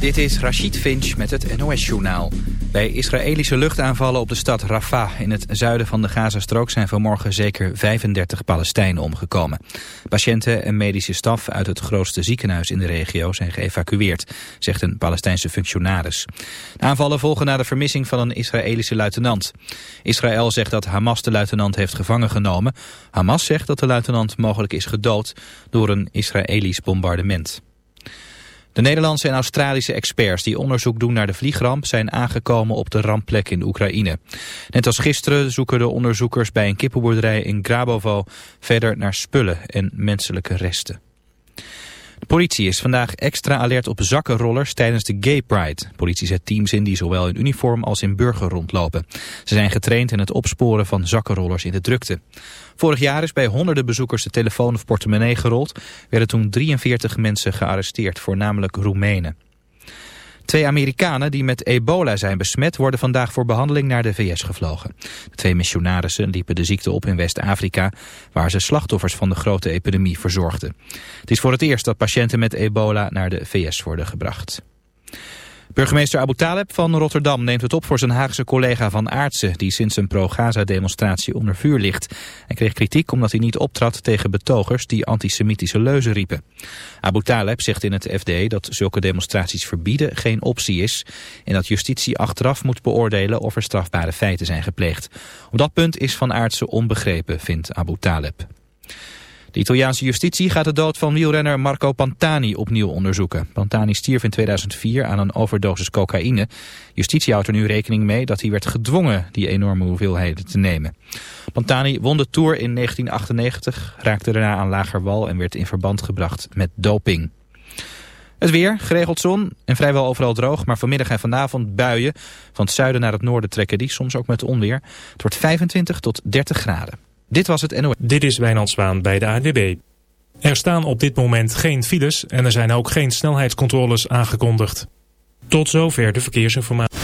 Dit is Rashid Finch met het NOS-journaal. Bij Israëlische luchtaanvallen op de stad Rafah in het zuiden van de Gazastrook zijn vanmorgen zeker 35 Palestijnen omgekomen. Patiënten en medische staf uit het grootste ziekenhuis in de regio zijn geëvacueerd, zegt een Palestijnse functionaris. De aanvallen volgen na de vermissing van een Israëlische luitenant. Israël zegt dat Hamas de luitenant heeft gevangen genomen. Hamas zegt dat de luitenant mogelijk is gedood door een Israëlisch bombardement. De Nederlandse en Australische experts die onderzoek doen naar de vliegramp zijn aangekomen op de rampplek in Oekraïne. Net als gisteren zoeken de onderzoekers bij een kippenboerderij in Grabovo verder naar spullen en menselijke resten. De politie is vandaag extra alert op zakkenrollers tijdens de Gay Pride. De politie zet teams in die zowel in uniform als in burger rondlopen. Ze zijn getraind in het opsporen van zakkenrollers in de drukte. Vorig jaar is bij honderden bezoekers de telefoon of portemonnee gerold. Werden toen 43 mensen gearresteerd, voornamelijk Roemenen. Twee Amerikanen die met ebola zijn besmet worden vandaag voor behandeling naar de VS gevlogen. De twee missionarissen liepen de ziekte op in West-Afrika waar ze slachtoffers van de grote epidemie verzorgden. Het is voor het eerst dat patiënten met ebola naar de VS worden gebracht. Burgemeester Abu Taleb van Rotterdam neemt het op voor zijn Haagse collega Van Aartsen... die sinds een pro-Gaza-demonstratie onder vuur ligt. Hij kreeg kritiek omdat hij niet optrad tegen betogers die antisemitische leuzen riepen. Abu Taleb zegt in het FD dat zulke demonstraties verbieden geen optie is... en dat justitie achteraf moet beoordelen of er strafbare feiten zijn gepleegd. Op dat punt is Van Aartsen onbegrepen, vindt Abu Taleb. De Italiaanse justitie gaat de dood van wielrenner Marco Pantani opnieuw onderzoeken. Pantani stierf in 2004 aan een overdosis cocaïne. Justitie houdt er nu rekening mee dat hij werd gedwongen die enorme hoeveelheden te nemen. Pantani won de Tour in 1998, raakte daarna aan lager wal en werd in verband gebracht met doping. Het weer, geregeld zon en vrijwel overal droog, maar vanmiddag en vanavond buien. Van het zuiden naar het noorden trekken die, soms ook met onweer. Het wordt 25 tot 30 graden. Dit was het NOS. Dit is Wijnand Zwaan bij de ANWB. Er staan op dit moment geen files en er zijn ook geen snelheidscontroles aangekondigd. Tot zover de verkeersinformatie.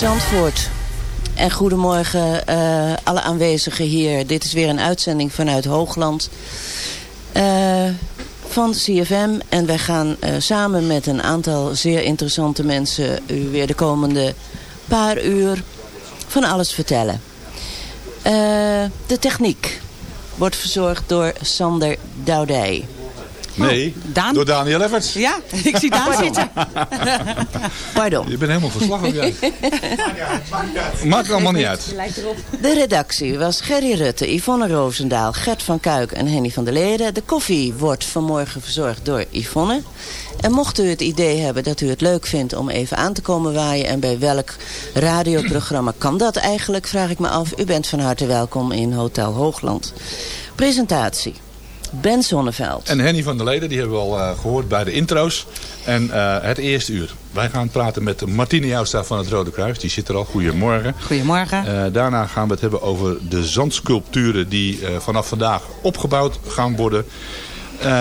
Zandvoort. En goedemorgen uh, alle aanwezigen hier. Dit is weer een uitzending vanuit Hoogland uh, van CFM. En wij gaan uh, samen met een aantal zeer interessante mensen... u weer de komende paar uur van alles vertellen. de techniek wordt verzorgd door Sander Doudij. Nee, Oh, Daan? door Daniel Everts. Ja, ik zie Daan zitten. Pardon. Je bent helemaal verslag op jij. Maakt allemaal niet uit. De redactie was Gerry Rutte, Yvonne Roosendaal, Gert van Kuik en Henny van der Leden. De koffie wordt vanmorgen verzorgd door Yvonne. En mocht u het idee hebben dat u het leuk vindt om even aan te komen waaien... en bij welk radioprogramma kan dat eigenlijk, vraag ik me af. U bent van harte welkom in Hotel Hoogland. Presentatie. Ben Zonneveld. En Henny van der Leden, die hebben we al uh, gehoord bij de intro's. En uh, het eerste uur. Wij gaan praten met Martine Jouwstra van het Rode Kruis. Die zit er al. Goedemorgen. Goedemorgen. Uh, daarna gaan we het hebben over de zandsculpturen die vanaf vandaag opgebouwd gaan worden.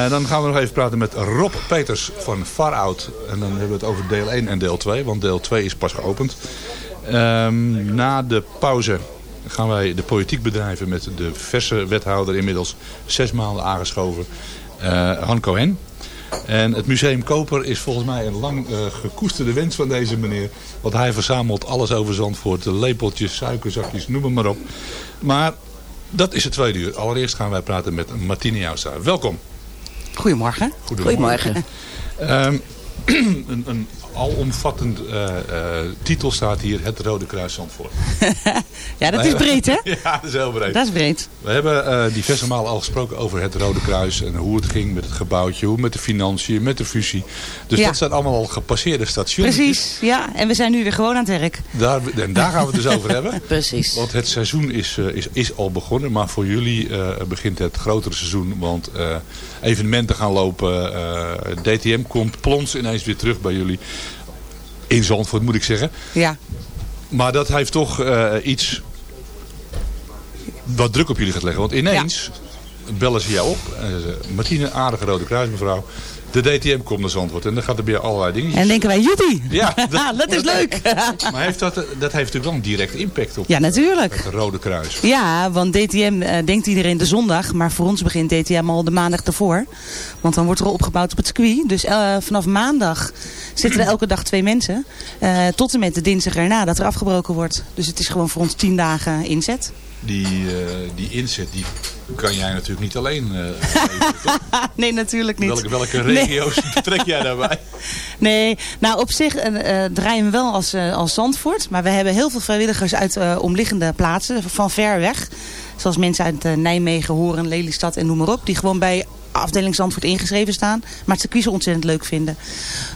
dan gaan we nog even praten met Rob Peters van Far Out. En dan hebben we het over deel 1 en deel 2. Want deel 2 is pas geopend. Ehm, na de pauze gaan wij de politiek bedrijven met de verse wethouder inmiddels zes maanden aangeschoven, uh, Han Cohen. En het museum Koper is volgens mij een lang uh, gekoesterde wens van deze meneer. Want hij verzamelt alles over Zandvoort. Lepeltjes, suikerzakjes, noem maar op. Maar dat is het tweede uur. Allereerst gaan wij praten met Martine Jouwstra. Welkom. Goedemorgen. Goedemorgen. Um, een, een alomvattend uh, uh, titel staat hier Het Rode Kruis Zandvoort. ja, dat is breed hè? ja, dat is heel breed. Dat is breed. We hebben uh, diverse malen al gesproken over het Rode Kruis en hoe het ging met het gebouwtje, hoe met de financiën, met de fusie. Dus Ja. dat zijn allemaal al gepasseerde stations. Precies, ja. En we zijn nu weer gewoon aan het werk. Daar, en daar gaan we het dus over hebben. Precies. Want het seizoen is, is, is al begonnen, maar voor jullie begint het grotere seizoen. Want evenementen gaan lopen, eh, DTM komt plons ineens weer terug bij jullie. In Zandvoort moet ik zeggen. Ja. Maar dat heeft toch eh, iets wat druk op jullie gaat leggen. Want ineens bellen ze jou op. Zeggen, Martine, aardige Rode Kruis mevrouw. De DTM komt naar Zandvoort. En dan gaat er weer allerlei dingen. En denken wij, joepie! Ja, dat, dat is leuk! Maar heeft dat, dat heeft natuurlijk wel een direct impact op ja, natuurlijk. het Rode Kruis. Ja, want DTM eh, denkt iedereen de zondag, maar voor ons begint DTM al de maandag ervoor. Want dan wordt er al opgebouwd op het circuit. Dus eh, vanaf maandag zitten er elke dag twee mensen. eh, tot en met de dinsdag erna dat er afgebroken wordt. Dus het is gewoon voor ons tien dagen inzet. Die, eh, die inzet die kan jij natuurlijk niet alleen eh nee, natuurlijk niet. Welke, welke Nee. regio's trek jij daarbij? Nee, nou op zich eh, draaien we wel als, als Zandvoort. Maar we hebben heel veel vrijwilligers uit omliggende plaatsen, van ver weg. Zoals mensen uit Nijmegen, Horen, Lelystad en noem maar op. Die gewoon bij afdeling Zandvoort ingeschreven staan. Maar het circuit zo ontzettend leuk vinden.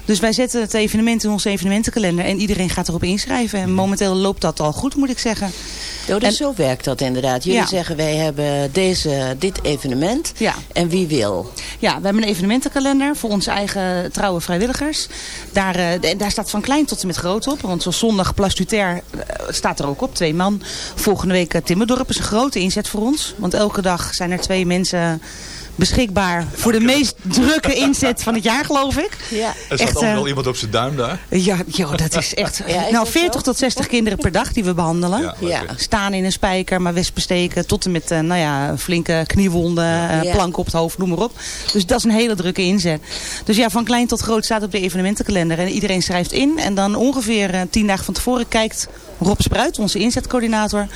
Dus wij zetten het evenement in onze evenementenkalender. En iedereen gaat erop inschrijven. En momenteel loopt dat al goed, moet ik zeggen. Oh, dus En- zo werkt dat inderdaad. Jullie Ja. zeggen wij hebben deze, dit evenement Ja. en wie wil. Ja, we hebben een evenementenkalender voor onze eigen trouwe vrijwilligers. Daar, eh, daar staat van klein tot en met groot op. Want zoals zondag Terre eh, staat er ook op. Twee man. Volgende week eh, Timmerdorp is een grote inzet voor ons. Want elke dag zijn er twee mensen beschikbaar voor de meest drukke inzet van het jaar, geloof ik. Ja. Er staat Echt, ook eh, wel iemand op zijn duim daar. Ja, joh, dat is echt... Ja, is nou, dat 40 zo? tot 60 kinderen per dag die we behandelen. Ja? Staan in een spijker, maar wespen steken. Tot en met eh, nou ja, flinke kniewonden, eh, planken op het hoofd, noem maar op. Dus dat is een hele drukke inzet. Dus ja, van klein tot groot staat op de evenementenkalender. En iedereen schrijft in. En dan ongeveer eh, tien dagen van tevoren kijkt Rob Spruit, onze inzetcoördinator...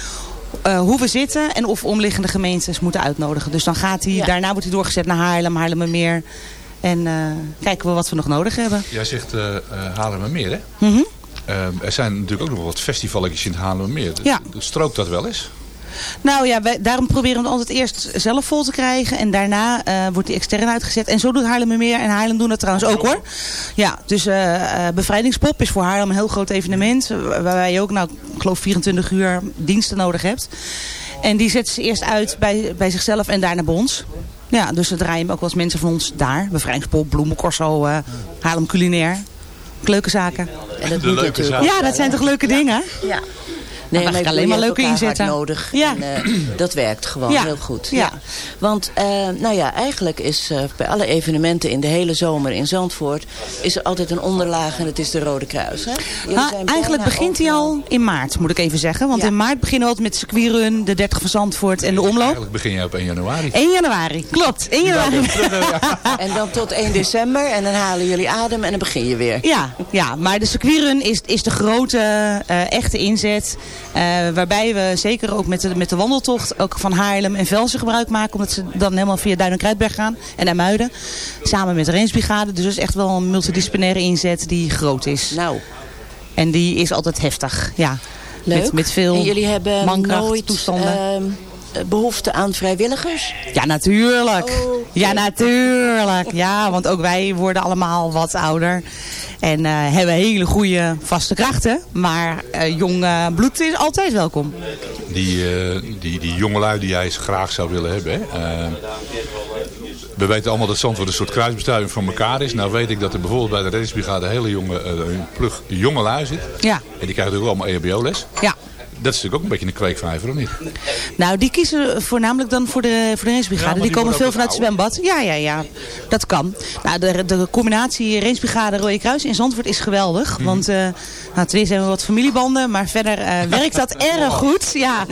eh, hoe we zitten en of we omliggende gemeentes moeten uitnodigen. Dus dan gaat hij, Ja. daarna wordt hij doorgezet naar Haarlem, Haarlemmermeer. En eh, kijken we wat we nog nodig hebben. Jij zegt uh, Haarlemmermeer, hè? Mhm. Uh, er zijn natuurlijk ook nog wel wat festivalletjes in het Haarlemmermeer. Ja. Strookt dat wel eens? Nou ja, wij, daarom proberen we het altijd eerst zelf vol te krijgen. En daarna eh, wordt die extern uitgezet. En zo doet Haarlemmermeer. En Haarlem doen dat trouwens ook hoor. Ja, dus eh, eh, Bevrijdingspop is voor Haarlem een heel groot evenement. Waarbij je ook, nou, ik geloof 24 uur diensten nodig hebt. En die zetten ze eerst uit bij, bij zichzelf en daarna bij ons. Ja, dus er draaien ook wel eens mensen van ons daar. Bevrijdingspop, Bloemencorso, eh Haarlem Culinair. Leuke zaken. En dat De leuke ook Ja, dat zijn toch leuke dingen? Ja. Nee, maar ik alleen maar leuke inzetten. nodig. Ja. En, eh, dat werkt gewoon Ja. heel goed. Ja. Ja. Want eh, nou ja, eigenlijk is eh, bij alle evenementen in de hele zomer in Zandvoort... is er altijd een onderlaag en het is de Rode Kruis. Hè? Nou, eigenlijk begint hij al in maart, moet ik even zeggen. Want Ja. in maart beginnen we altijd met circuitrun, de 30 van Zandvoort en de omloop. Eigenlijk begin je op 1 januari. 1 januari, klopt. 1 januari. En dan tot 1 december en dan halen jullie adem en dan begin je weer. Ja, ja, maar de circuitrun is, is de grote eh, echte inzet. Eh, waarbij we zeker ook met de, met de wandeltocht ook van Haarlem en Velsen gebruik maken. Omdat ze dan helemaal via Duin en Kruidberg gaan en Muiden. Samen met de Rensbrigade. Dus dat is echt wel een multidisciplinaire inzet die groot is. Nou, En die is altijd heftig, ja. leuk. Met, met veel en jullie hebben mankracht, nooit toestanden. Behoefte aan vrijwilligers? Ja, natuurlijk. Oh. Ja, natuurlijk. Ja, want ook wij worden allemaal wat ouder. En eh, hebben hele goede vaste krachten. Maar eh, jong eh, bloed is altijd welkom. Die, eh, die, die jongelui die jij graag zou willen hebben. Hè? Eh, we weten allemaal dat Zandvoort een soort kruisbestuiving van elkaar is. Nou weet ik dat er bijvoorbeeld bij de reddingsbrigade een hele jonge uh, plug jongelui zit. Ja, En die krijgen natuurlijk allemaal EHBO-les. ja. Dat is natuurlijk ook een beetje een kweekvijver, of niet? Nou, die kiezen voornamelijk dan voor de, voor de racebrigade. Ja, die, die komen veel vanuit het zwembad. Ja, ja, ja. Dat kan. Nou, de, de combinatie racebrigade Rode Kruis in Zandvoort is geweldig. Want uh, nou, ten eerste hebben we wat familiebanden. Maar verder uh, werkt dat erg goed. Ja.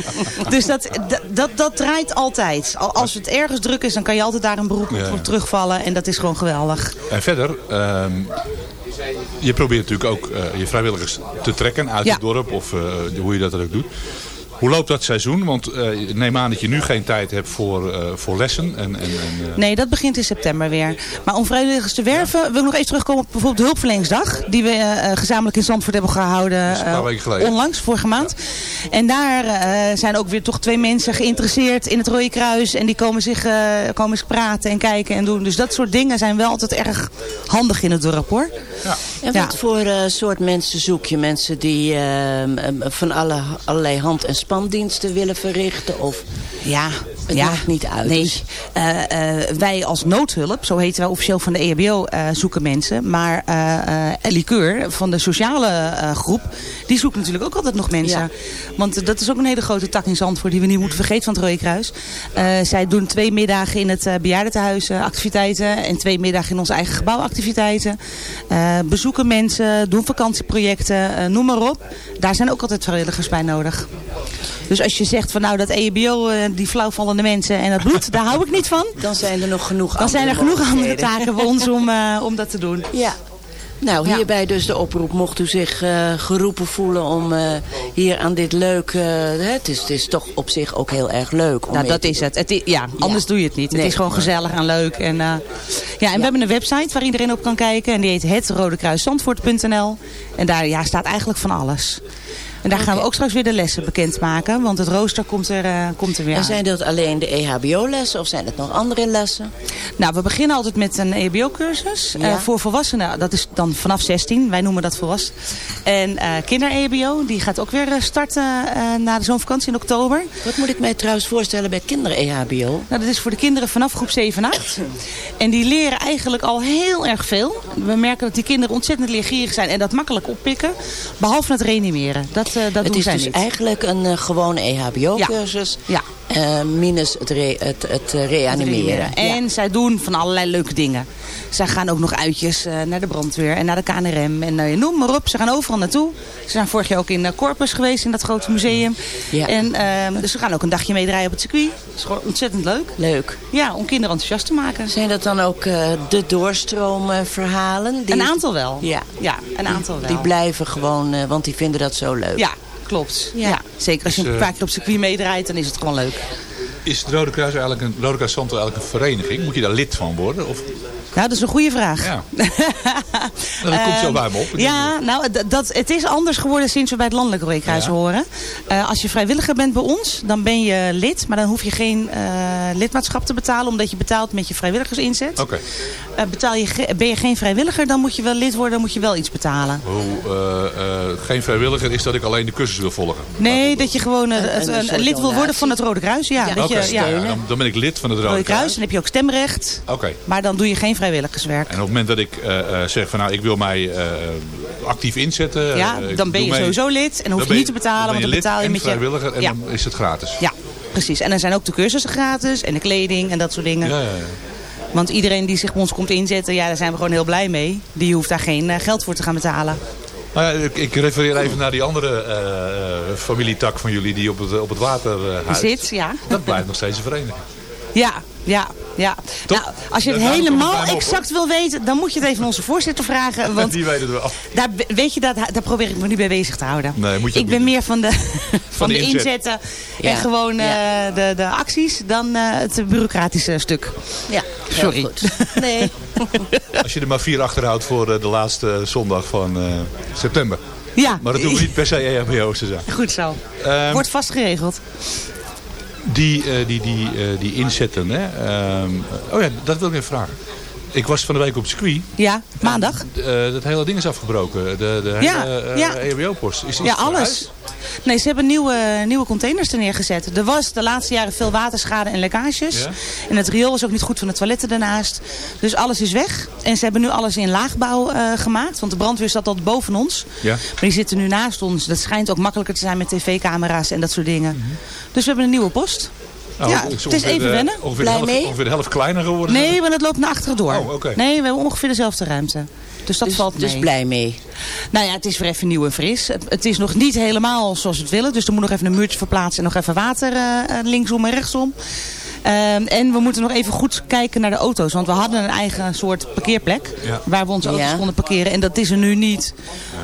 Dus dat, dat, dat, draait altijd. Als het ergens druk is, dan kan je altijd daar een beroep ja. op terugvallen. En dat is gewoon geweldig. En verder... Um je probeert natuurlijk ook uh, je vrijwilligers te trekken uit ja. het dorp of uh, hoe je dat ook doet. Hoe loopt dat seizoen? Want uh, neem aan dat je nu geen tijd hebt voor, uh, voor lessen. En, en, en, uh... Nee, dat begint in september weer. Maar om vrijwilligers te werven, ja. wil ik nog even terugkomen op bijvoorbeeld de hulpverleningsdag. Die we gezamenlijk in Zandvoort hebben gehouden. een paar weken geleden. Onlangs, vorige maand. Ja. En daar zijn ook weer toch twee mensen geïnteresseerd in het Rode Kruis. En die komen zich komen eens praten en kijken en doen. Dus dat soort dingen zijn wel altijd erg handig in het dorp hoor. Ja. En wat voor soort mensen zoek je? Mensen die ehm, van alle, allerlei hand- en spandiensten willen verrichten? Of ja, het ja, maakt niet uit. Nee, uh, uh, wij als noodhulp, zo heten wij officieel van de E EHBO, uh, zoeken mensen. Maar Ellie Keur van de sociale groep, die zoekt natuurlijk ook altijd nog mensen. Ja. Want dat is ook een hele grote tak in Zandvoort die we niet moeten vergeten van het Rode Kruis. zij doen twee middagen in het bejaardentehuis activiteiten en twee middagen in ons eigen gebouw activiteiten. bezoeken mensen, doen vakantieprojecten, noem maar op. Daar zijn ook altijd vrijwilligers bij nodig. Dus als je zegt van nou dat EHBO, die flauwvallende mensen en dat bloed, daar hou ik niet van. Dan zijn er nog genoeg Dan zijn er genoeg andere taken voor ons om, uh, om dat te doen. Ja. Nou, hierbij ja. dus de oproep. Mocht u zich uh, geroepen voelen om uh, hier aan dit leuk... Uh, het, is, het is toch op zich ook heel erg leuk. Om nou, dat is het. het is, ja, anders ja. doe je het niet. Nee, het is gewoon gezellig en leuk. En, ja, en ja. we hebben een website waar iedereen op kan kijken. En die heet hetrodekruiszandvoort.nl. En daar ja, staat eigenlijk van alles. En daar gaan okay. we ook straks weer de lessen bekendmaken. Want het rooster komt er, uh, komt er weer En aan. zijn dat alleen de EHBO-lessen of zijn het nog andere lessen? Nou, we beginnen altijd met een EHBO-cursus. Ja. Uh, voor volwassenen, dat is dan vanaf 16. Wij noemen dat volwassen. En uh, kinder-EHBO, die gaat ook weer starten na de zomervakantie in oktober. Wat moet ik mij trouwens voorstellen bij kinder-EHBO? Nou, dat is voor de kinderen vanaf groep 7 en 8. En die leren eigenlijk al heel erg veel. We merken dat die kinderen ontzettend leergierig zijn en dat makkelijk oppikken. Behalve het reanimeren. Dat uh, dat het is dus niet. eigenlijk een uh, gewone EHBO-cursus. Ja. ja. Uh, minus het, re het, het reanimeren. En zij doen van allerlei leuke dingen. Zij gaan ook nog uitjes naar de brandweer en naar de KNRM. En noem maar op, ze gaan overal naartoe. Ze zijn vorig jaar ook in Corpus geweest, in dat grote museum. Ja. En, ehm, dus ze gaan ook een dagje meedraaien op het circuit. Dat is gewoon ontzettend leuk. Leuk. Ja, om kinderen enthousiast te maken. Zijn dat dan ook de doorstroomverhalen? Een aantal wel. Ja, ja een aantal wel. Die blijven gewoon, want die vinden dat zo leuk. Klopt. Ja. ja. Zeker als je een paar keer op circuit meedraait, dan is het gewoon leuk. Is het Rode Kruis eigenlijk een, Rode Kruis Santo eigenlijk een vereniging? Moet je daar lid van worden? Of? Nou, dat is een goede vraag. Ja. dat komt zo bij me op. Ja, nou, dat, het is anders geworden sinds we bij het Landelijk Rode Kruis ja. horen. Uh, als je vrijwilliger bent bij ons, dan ben je lid. Maar dan hoef je geen uh, lidmaatschap te betalen, omdat je betaalt met je vrijwilligersinzet. Oké. Okay. Uh, betaal je, ben je geen vrijwilliger, dan moet je wel lid worden, dan moet je wel iets betalen. Hoe, geen vrijwilliger is dat ik alleen de cursus wil volgen? Nee, dat je gewoon het, een, een lid wil worden van het Rode Kruis. Ja, ja. Okay. je, ja. ja dan, dan, ben ik lid van het Rode, Rode Kruis. Kruis. Dan heb je ook stemrecht. Oké. Okay. Maar dan doe je geen vrijwilligerswerk. En op het moment dat ik uh, zeg van nou ik wil mij uh, actief inzetten. Ja, eh, dan ben je mee. sowieso lid en dan hoef je niet te betalen, want dan betaal je met je... vrijwilliger en Ja. dan is het gratis. Ja, precies. En dan zijn ook de cursussen gratis en de kleding en dat soort dingen. Ja, ja, ja. Want iedereen die zich bij ons komt inzetten, ja, daar zijn we gewoon heel blij mee. Die hoeft daar geen eh, geld voor te gaan betalen. Nou ja, ik, ik refereer even naar die andere eh, eh, familietak van jullie die op het, op het water eh, huist. Zit, ja. Dat blijft nog steeds een vereniging. Ja, ja, ja. Nou, als je het helemaal op, exact wil weten, dan moet je het even aan onze voorzitter vragen. Want die weten het wel. daar, weet je, dat, daar probeer ik me nu bij bezig te houden. Nee, moet je ik ben meer van de, van de de, inzet. inzetten Ja, en gewoon eh, de, de acties dan eh, het bureaucratische stuk. Ja, heel Sorry. goed. Nee, Als je er maar vier achterhoudt voor eh, de laatste zondag van eh, september. Ja, Maar dat hoeven niet per se EHBO's te zijn. goed zo. Ehm, Wordt vast geregeld. Die, eh, die, die, eh, die inzetten, hè. ehm, oh ja, dat wil ik even vragen. Ik was van de week op het circuit. Ja, maandag. Eh, dat hele ding is afgebroken. De, de Ja, hele eh, ja. EHBO-post. Is, is Ja, het alles. Nee, ze hebben nieuwe, nieuwe containers er neergezet. Er was de laatste jaren veel waterschade en lekkages. Ja. En het riool was ook niet goed van de toiletten daarnaast. Dus alles is weg. En ze hebben nu alles in laagbouw eh, gemaakt. Want de brandweer zat al boven ons. Ja. Maar die zitten nu naast ons. Dat schijnt ook makkelijker te zijn met tv-camera's en dat soort dingen. Dus we hebben een nieuwe post. Nou, Ja, het is even de- wennen. Ongeveer, Blij de helft, mee? ongeveer de helft kleiner geworden. Nee, maar dat loopt naar achteren door. Oh, oké. Nee, we hebben ongeveer dezelfde ruimte. Dus dat dus, valt mee. dus blij mee. Nou ja, het is weer even nieuw en fris. Het, het is nog niet helemaal zoals we het willen. Dus er moet nog even een muurtje verplaatsen en nog even water eh, eh, linksom en rechtsom. Ehm, en we moeten nog even goed kijken naar de auto's. Want we hadden een eigen soort parkeerplek. Ja. Waar we onze auto's Ja. konden parkeren. En dat is er nu niet.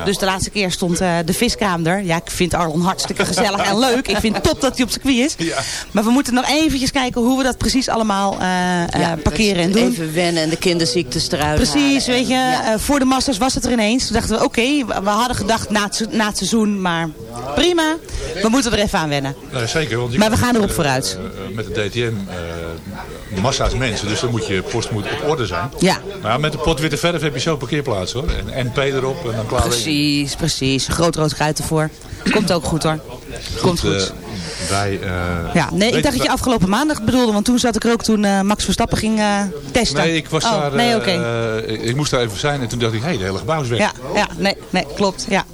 Dus de laatste keer stond eh, de viskraam er. Ja, ik vind Arlon hartstikke gezellig en leuk. Ik vind het top dat hij op circuit is. Ja. Maar we moeten nog eventjes kijken hoe we dat precies allemaal eh, eh, parkeren en doen. Even wennen en de kinderziektes eruit Precies, halen. weet je. Ja. eh, voor de Masters was het er ineens. Toen dachten we, oké, we, we hadden gedacht na het, na het seizoen, maar prima. We moeten er even aan wennen. Nee, zeker. Want je Maar we gaan erop vooruit. met de DTM eh, massa's mensen. Dus dan moet je post moet op orde zijn. Ja. Maar met de pot witte verf heb je zo parkeerplaats hoor. En NP erop en dan klaar. Precies, precies. Groot rood kruid ervoor. Komt ook goed hoor. Komt goed. Eh, wij, eh, Ja, nee, ik dacht dat je afgelopen maandag bedoelde, want toen zat ik er ook toen Max Verstappen ging testen. Nee, ik was oh, daar. Nee, ik moest daar even zijn en toen dacht ik, hé, hey, de hele gebouw is weg. Ja, ja, nee, nee, klopt. Ja.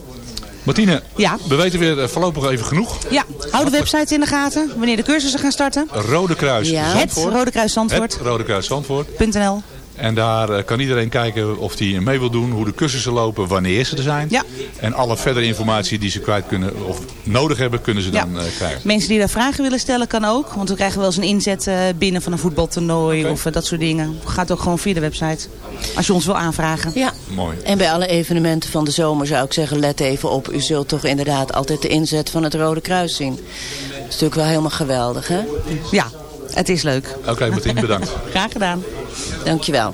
Martine, Ja. we weten weer eh, voorlopig even genoeg. ja, hou de website in de gaten, wanneer de cursussen gaan starten. Rode Kruis Ja. Het. Rode Kruis Zandvoort. Het Rode Kruis Zandvoort. .nl. En daar eh, kan iedereen kijken of hij mee wil doen, hoe de cursussen lopen, wanneer ze er zijn. Ja. En alle verdere informatie die ze kwijt kunnen of nodig hebben, kunnen ze Ja. dan eh, krijgen. Mensen die daar vragen willen stellen, kan ook. Want we krijgen wel eens een inzet eh, binnen van een voetbaltoernooi of dat soort dingen. Gaat ook gewoon via de website. Als je ons wil aanvragen. Ja. Mooi. En bij alle evenementen van de zomer zou ik zeggen, let even op. U zult toch inderdaad altijd de inzet van het Rode Kruis zien. Dat is natuurlijk wel helemaal geweldig, hè? Ja, het is leuk. Oké, Martine, bedankt. Graag gedaan. Dankjewel.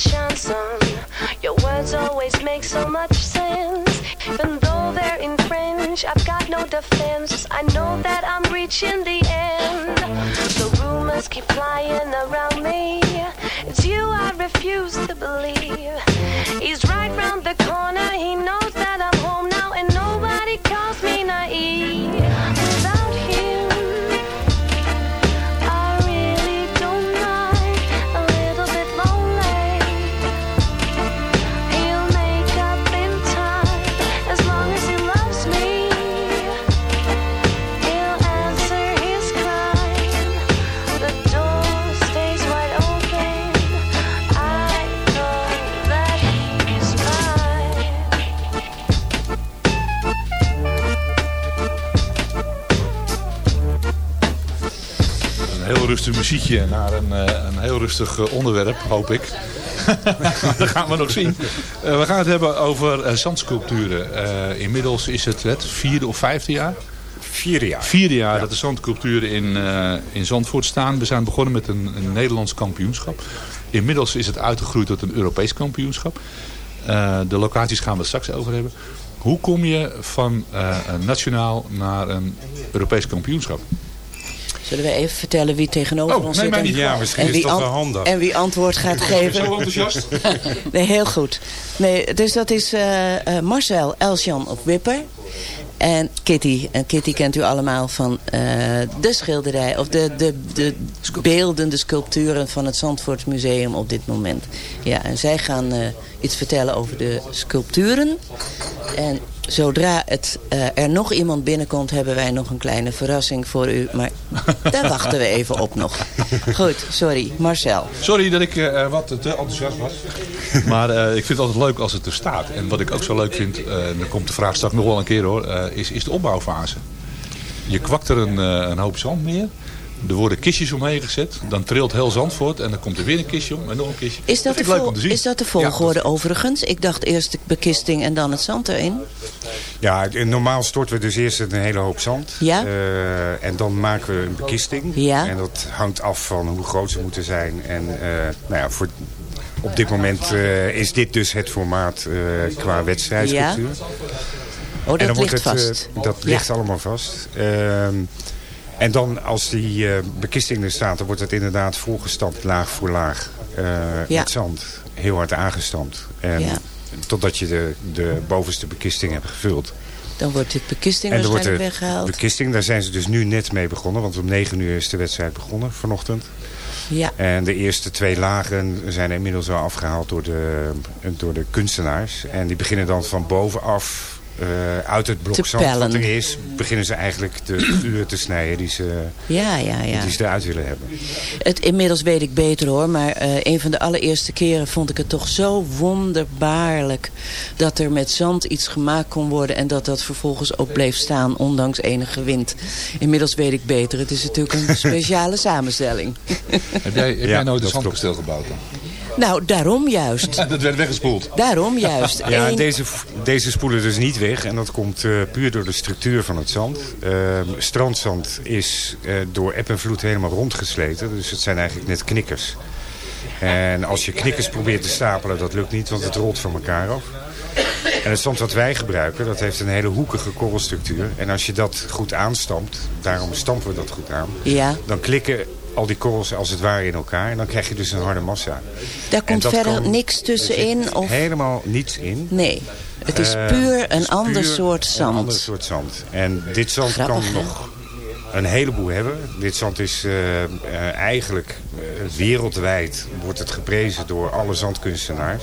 Chanson. Your words always make so much sense. Even though they're in French, I've got no defense. I know that I'm reaching the end. The rumors keep flying around me. It's you I refuse to believe. He's right round the corner. He knows rustig muziekje naar een, eh, een heel rustig eh, onderwerp, hoop ik. dat gaan we nog zien. Eh, we gaan het hebben over zandsculpturen. Inmiddels is het het vierde of vijfde jaar? Vierde jaar. Vierde jaar dat de zandsculpturen in, in Zandvoort staan. We zijn begonnen met een, een Nederlands kampioenschap. Inmiddels is het uitgegroeid tot een Europees kampioenschap. De locaties gaan we straks over hebben. Hoe kom je van een nationaal naar een Europees kampioenschap? Zullen we even vertellen wie tegenover Oh, ons neem zit? en- niet Ja, misschien en is wie dat wel handig. En wie antwoord gaat geven. Zo enthousiast? Nee, heel goed. Nee, dus dat is eh, eh, Marcel Elsjan op Wipper. En Kitty. En Kitty kent u allemaal van eh, de schilderij. Of de, de, de beelden, de sculpturen van het Zandvoort Museum op dit moment. Ja, en zij gaan iets vertellen over de sculpturen. En zodra het, eh, er nog iemand binnenkomt, hebben wij nog een kleine verrassing voor u. Maar daar wachten we even op nog. Goed, sorry. Marcel. Sorry dat ik eh, wat te enthousiast was. Maar eh, ik vind het altijd leuk als het er staat. En wat ik ook zo leuk vind, en dan komt de vraag straks nog wel een keer hoor, eh, is, is de opbouwfase. Je kwakt er een, een hoop zand neer. Er worden kistjes omheen gezet. Dan trilt heel Zandvoort. En dan komt er weer een kistje om en nog een kistje. Is dat, de, vol- is dat de volgorde overigens? Ik dacht eerst de bekisting en dan het zand erin. Ja, normaal storten we dus eerst een hele hoop zand. Ja. Eh, en dan maken we een bekisting. Ja. En dat hangt af van hoe groot ze moeten zijn. En eh, nou ja, voor, op dit moment eh, is dit dus het formaat eh, qua wedstrijdscultuur. Oh, en dat dan ligt het, vast. dat Ja. ligt allemaal vast. En dan als die eh, bekisting er staat, dan wordt het inderdaad volgestampt laag voor laag eh, Ja. met zand. Heel hard aangestampt. En Ja. Totdat je de, de bovenste bekisting hebt gevuld. Dan wordt dit bekisting En er wordt de weggehaald. bekisting, daar zijn ze dus nu net mee begonnen. Want om 9 uur is de wedstrijd begonnen vanochtend. Ja. En de eerste twee lagen zijn inmiddels al afgehaald door de, door de kunstenaars. En die beginnen dan van bovenaf, eh, uit het blok zand wat er is... beginnen ze eigenlijk de uren te snijden die ze, Ja, ja, ja. die ze eruit willen hebben. Het, inmiddels weet ik beter hoor, maar eh, een van de allereerste keren vond ik het toch zo wonderbaarlijk dat er met zand iets gemaakt kon worden en dat dat vervolgens ook bleef staan, ondanks enige wind. Inmiddels weet ik beter, het is natuurlijk een speciale samenstelling. Heb jij, heb Ja, jij nooit een zandkasteel gebouwd dan? Nou, daarom juist. dat werd weggespoeld. Daarom juist. Ja, Eén- deze, deze spoelen dus niet weg. En dat komt eh, puur door de structuur van het zand. Ehm, strandzand is eh, door eb en vloed helemaal rondgesleten. Dus het zijn eigenlijk net knikkers. En als je knikkers probeert te stapelen, dat lukt niet, want het rolt van elkaar af. En het zand wat wij gebruiken, dat heeft een hele hoekige korrelstructuur. En als je dat goed aanstampt, daarom stampen we dat goed aan... Ja. dan klikken al die korrels als het ware in elkaar. En dan krijg je dus een harde massa. Daar komt verder kan- niks tussenin? Of... Helemaal niets in. Nee, het is Eh, puur een is ander puur soort Een zand. ander soort zand. En dit zand Grappig, kan hè? nog een heleboel hebben. Dit zand is eh, eh, eigenlijk wereldwijd wordt het geprezen door alle zandkunstenaars.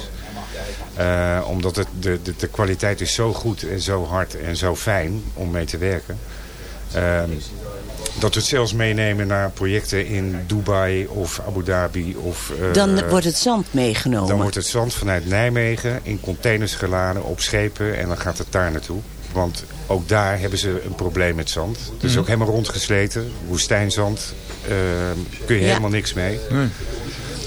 Omdat het, de, de, de kwaliteit is zo goed en zo hard en zo fijn om mee te werken. Dat we het zelfs meenemen naar projecten in Dubai of Abu Dhabi. Of, eh, Dan wordt het zand meegenomen. dan wordt het zand vanuit Nijmegen in containers geladen op schepen en dan gaat het daar naartoe. Want ook daar hebben ze een probleem met zand. Het is Mhm. ook helemaal rondgesleten. Woestijnzand. eh, kun je Ja. helemaal niks mee. Nee.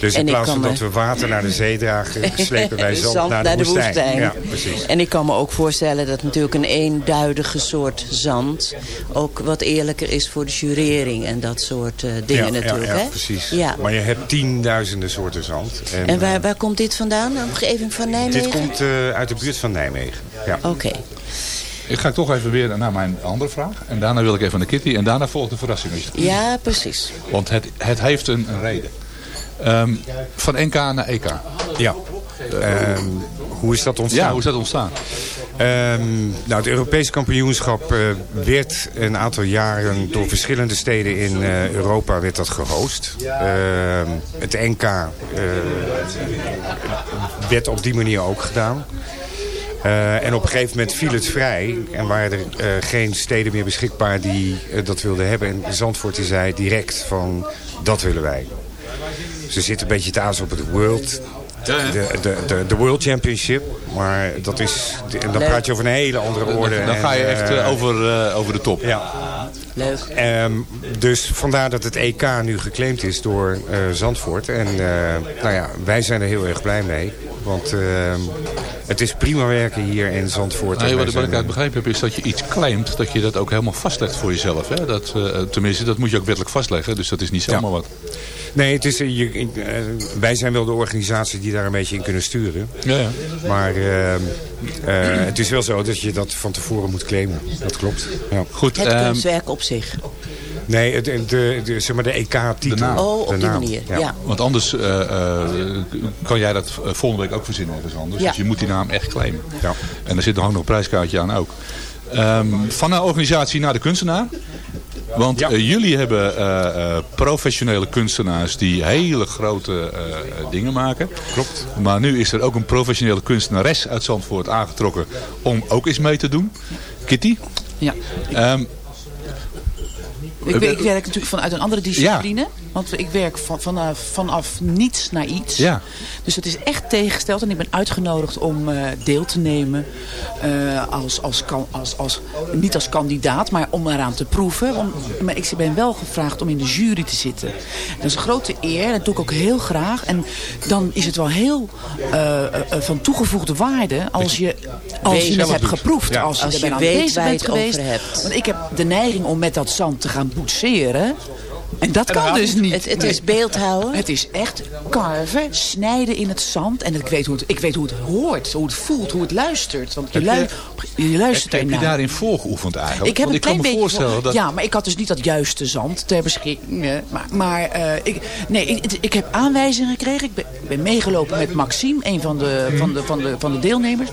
Dus En in ik plaats kan van dat we water naar de zee dragen, slepen wij zand, naar de, woestijn. Ja, precies. En ik kan me ook voorstellen dat natuurlijk een eenduidige soort zand... ook wat eerlijker is voor de jurering en dat soort eh, dingen ja, natuurlijk. ja, ja, hè? precies. Ja. Maar je hebt tienduizenden soorten zand. En, En waar, eh, waar komt dit vandaan? Een omgeving van Nijmegen? dit komt eh, uit de buurt van Nijmegen. Ja. Oké. Ik ga toch even weer naar mijn andere vraag. En daarna wil ik even naar Kitty. En daarna volgt de verrassing. Ja, precies. Want het, het heeft een, een reden. Ehm, van NK naar EK. Ja. Ehm, hoe is dat ontstaan? Ja, hoe is dat ontstaan? Nou, het Europese kampioenschap eh, werd een aantal jaren door verschillende steden in eh, Europa werd dat gehost. Ehm, het NK eh, werd op die manier ook gedaan. En op een gegeven moment viel het vrij en waren er geen steden meer beschikbaar die dat wilden hebben. En Zandvoort die zei direct van dat willen wij. Ze zitten een beetje te aas op het World, de, de, de, de World Championship. Maar dat is, en dan praat je over een hele andere orde. Dan ga je En, echt eh, eh, over, eh, over de top. Ja. Leuk. Ehm, dus vandaar dat het EK nu geclaimd is door eh, Zandvoort. En eh, nou ja, wij zijn er heel erg blij mee. Want ehm, het is prima werken hier in Zandvoort. Nee, En wat, ik uit begrepen heb is dat je iets claimt. Dat je dat ook helemaal vastlegt voor jezelf. Hè? Dat, eh, tenminste, dat moet je ook wettelijk vastleggen. Dus dat is niet zomaar wat. Nee, het is, eh, je, eh, wij zijn wel de organisatie die daar een beetje in kunnen sturen. Ja, ja. Maar ehm, eh, het is wel zo dat je dat van tevoren moet claimen. Dat klopt. Ja. Goed, Het ehm, kunstwerk op zich. Nee, het- de, de, de, zeg maar de EK-titel. De naam. Oh, op De die naam, manier. Ja. Want anders eh, eh, kan jij dat volgende week ook verzinnen ergens anders. Ja. Dus je moet die naam echt claimen. Ja. En er zit er ook nog een prijskaartje aan ook. Ehm, van een organisatie naar de kunstenaar. Want Ja. eh, jullie hebben eh, eh, professionele kunstenaars die hele grote dingen maken. Klopt. Maar nu is er ook een professionele kunstenares uit Zandvoort aangetrokken om ook eens mee te doen. Kitty? Ja. Ehm, Ik, werk- ik werk natuurlijk vanuit een andere discipline. Want ik werk van, vanaf, vanaf niets naar iets. Ja. Dus het is echt tegengesteld. En ik ben uitgenodigd om eh, deel te nemen. eh, als, als, als, als, niet als kandidaat, maar om eraan te proeven. Om, maar ik ben wel gevraagd om in de jury te zitten. Dat is een grote eer. Dat doe ik ook heel graag. En dan is het wel heel eh, eh, van toegevoegde waarde als je, als je het hebt geproefd. Ja. Als je Als er je weet je bent het over geweest. hebt. Want ik heb de neiging om met dat zand te gaan boetseren. En dat kan dus niet. Het, het is beeldhouden. Het is echt carven, snijden in het zand. En ik weet hoe het, ik weet hoe het hoort, hoe het voelt, hoe het luistert. Want je, Heb lui, je- je luistert heb je ernaar. daarin voorgeoefend eigenlijk? Ik heb Want een klein kan me beetje... voorstellen voor- dat... Ja, maar ik had dus niet dat juiste zand ter beschikking. Maar, maar eh, ik, nee, ik, ik heb aanwijzingen gekregen. Ik ben, ik ben meegelopen met Maxime, een van de, van, de, van, de, van de deelnemers.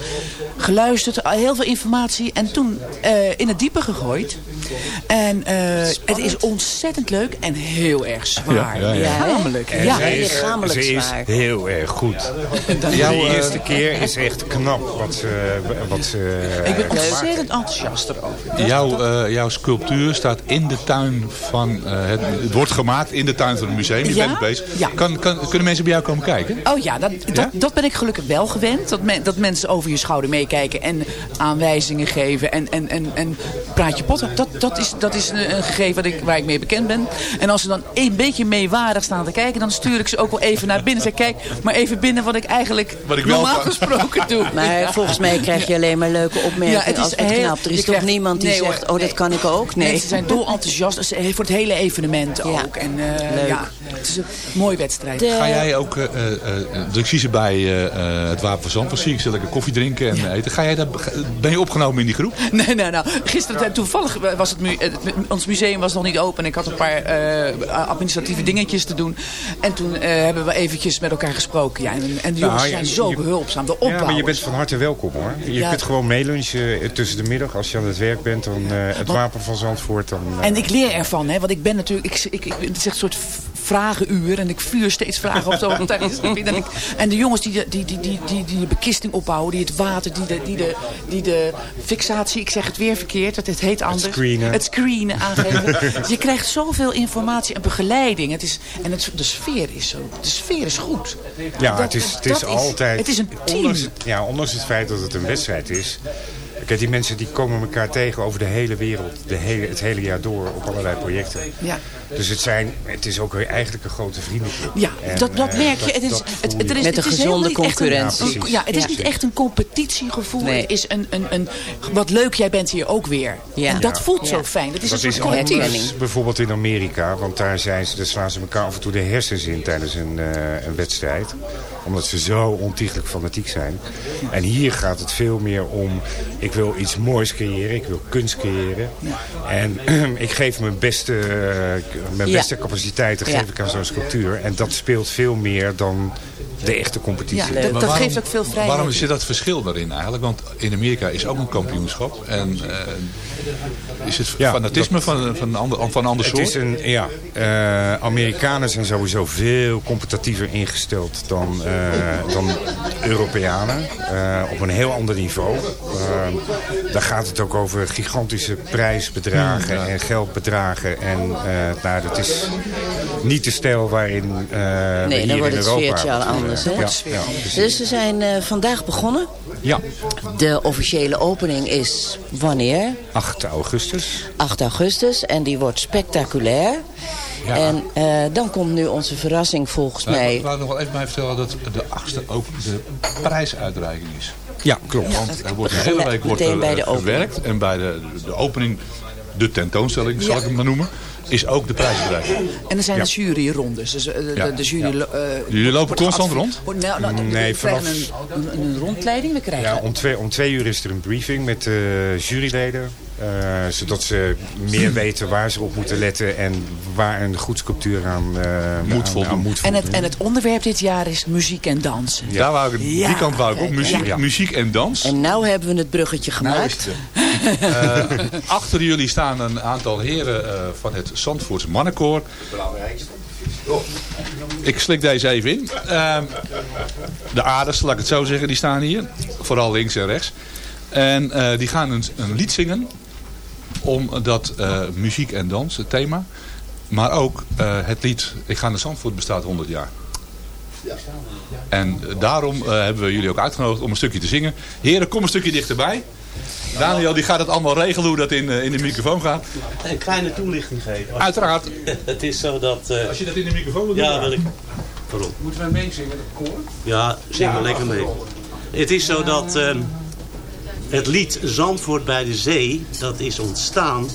Geluisterd, heel veel informatie. En toen eh, in het diepe gegooid. En eh, het is ontzettend leuk en heel erg zwaar. Ja. Lichamelijk. Ja, ze is, lichamelijk zwaar. heel erg goed. Jouw, de eh, eerste keer is echt knap wat ze... Wat ze Ik ben gemaakt ontzettend enthousiast erover. Jouw, eh, jouw sculptuur staat in de tuin van... eh, het, wordt gemaakt in de tuin van het museum. Je bent bezig. Ja. Kan, kan, kunnen mensen bij jou komen kijken? Oh ja, dat, dat, dat ben ik gelukkig wel gewend. Dat, men- dat mensen over je schouder meekijken en aanwijzingen geven en, en, en, en praat je pot. Dat, dat, is, dat is een, een gegeven wat ik, waar ik mee bekend ben. En als ze dan een beetje meewarig staan te kijken, dan stuur ik ze ook wel even naar binnen. Zeg, kijk, maar even binnen wat ik eigenlijk Wat ik wel normaal gesproken doe. Maar volgens mij krijg je alleen maar leuke opmerkingen Ja, het is als het heel- knapt. Er is toch krijgt- niemand die nee, zegt, oh dat nee. kan ik ook? Nee. Mensen zijn dol enthousiast voor het hele evenement Ja. ook. En, eh, Leuk. Ja, het is een mooie wedstrijd. De- Ga jij ook, eh, eh, eh, ik zie ze bij eh, eh, het Wapen van Zandvoort, zie ik ze lekker koffie drinken en eten. Ga jij daar, ben je opgenomen in die groep? Nee, nou, nou. Gisteren, toevallig was het, mu het- ons museum was nog niet open. Ik had een paar eh, administratieve dingetjes te doen. En toen eh, hebben we eventjes met elkaar gesproken. Ja, en, en de jongens Nou, zijn je- zo behulpzaam. De Ja, maar je opbouwers. bent van harte welkom hoor. Je Ja. kunt gewoon meelunchen eh, tussen de middag. Als je aan het werk bent, dan het Want- Wapen van Zandvoort. Dan, En ik leer ervan, hè, want ik ben natuurlijk, ik, ik, ik, het is echt een soort vragenuur en ik vuur steeds vragen op zo. En, ik, en de jongens die de, die, die, die, die, die de bekisting opbouwen, die het water, die de, die, de, die de fixatie, ik zeg het weer verkeerd, het, het heet anders. screenen. Het screenen aangeven. Je krijgt zoveel informatie en begeleiding. Het is, en het, de sfeer is zo, de sfeer is goed. Ja, Dat- het is, het is dat altijd... Het is een team. Ondanks, het- ja, ondanks het feit dat het een wedstrijd is... Kijk, die mensen die komen elkaar tegen over de hele wereld. De hele, het hele jaar door op allerlei projecten. Ja. Dus het, zijn, het is ook weer eigenlijk een grote vriendenclub. Ja, En, dat, dat eh, merk je. Het is, dat het, er is, Met het een gezonde niet echt een- concurrentie. een- Ja, het is niet echt een competitiegevoel. Nee. Het is een, een, een, wat leuk, jij bent hier ook weer. Ja. En dat voelt Ja. zo fijn. Dat is Dat een is soort collectief. anders bijvoorbeeld in Amerika. Want daar, zijn ze, daar slaan ze elkaar af en toe de hersens in tijdens een, eh, een wedstrijd. Omdat ze zo ontiegelijk fanatiek zijn. En hier gaat het veel meer om... Ik wil iets moois creëren. Ik wil kunst creëren. En ik geef mijn beste, eh, mijn Ja. beste capaciteiten Ja. geef ik aan zo'n sculptuur. En dat speelt veel meer dan de echte competitie. Ja, dat, waarom- geeft ook veel vrijheid. Waarom zit dat verschil daarin eigenlijk? Want in Amerika is ook een kampioenschap. En eh, is het Ja, fanatisme van, van, een ander, van een ander Het soort? is een, ja, eh, Amerikanen zijn sowieso veel competitiever ingesteld dan, eh, dan Europeanen. Eh, op een heel ander niveau. Eh, daar gaat het ook over gigantische prijsbedragen en geldbedragen. En eh, nou, dat is niet de stijl waarin eh we Nee, dan wordt het sfeertje al anders. Hè? Ja, ja, precies. Dus we zijn eh, vandaag begonnen. ja, De officiële opening is wanneer? 8 augustus. 8 augustus. En die wordt spectaculair. En eh, dan komt nu onze verrassing volgens Nou, mij. Ik wou nog wel even bij vertellen dat de achtste ook de prijsuitreiking is. Ja, klopt. Want er wordt een hele week wordt Meteen er, bij de eh, gewerkt. En bij de, de opening, de tentoonstelling zal ik hem maar noemen, is ook de prijsuitreiking. En er zijn Ja. de juryrondes. Dus, eh, de, Ja. de jury, eh, Jullie lopen constant rond? nou, nou, we Nee, krijgen vanaf- een, een, een rondleiding. We krijgen Ja, om twee, om twee uur is er een briefing met de juryleden. Eh, zodat ze meer weten waar ze op moeten letten en waar een goed sculptuur aan, eh, aan- aan voldoen. moet en, het, voldoen. en het onderwerp dit jaar is muziek en dansen. Daar wou ik, Ja. Die kant wou ik op. Muziek, Ja. muziek en dans. En nou hebben we het bruggetje Nou gemaakt. het. Eh, achter jullie staan een aantal heren eh, van het Zandvoorts Mannenkoor. Ik slik deze even in. Ehm, de aders, laat ik het zo zeggen, die staan hier. Vooral links en rechts. En eh, die gaan een, een lied zingen. Omdat eh, muziek en dans, het thema. Maar ook eh, het lied Ik ga naar Zandvoort bestaat 100 jaar. En daarom eh, hebben we jullie ook uitgenodigd om een stukje te zingen. Heren, kom een stukje dichterbij. Daniel die gaat het allemaal regelen hoe dat in, in de microfoon gaat. Een kleine toelichting geven. Uiteraard. Het is zo dat... eh, Als je dat in de microfoon wil doen. ja, wil ik. Waarom? Moeten wij meezingen, dat koor? Ja, zing maar lekker mee. Het is zo dat ehm, het lied Zandvoort bij de Zee, dat is ontstaan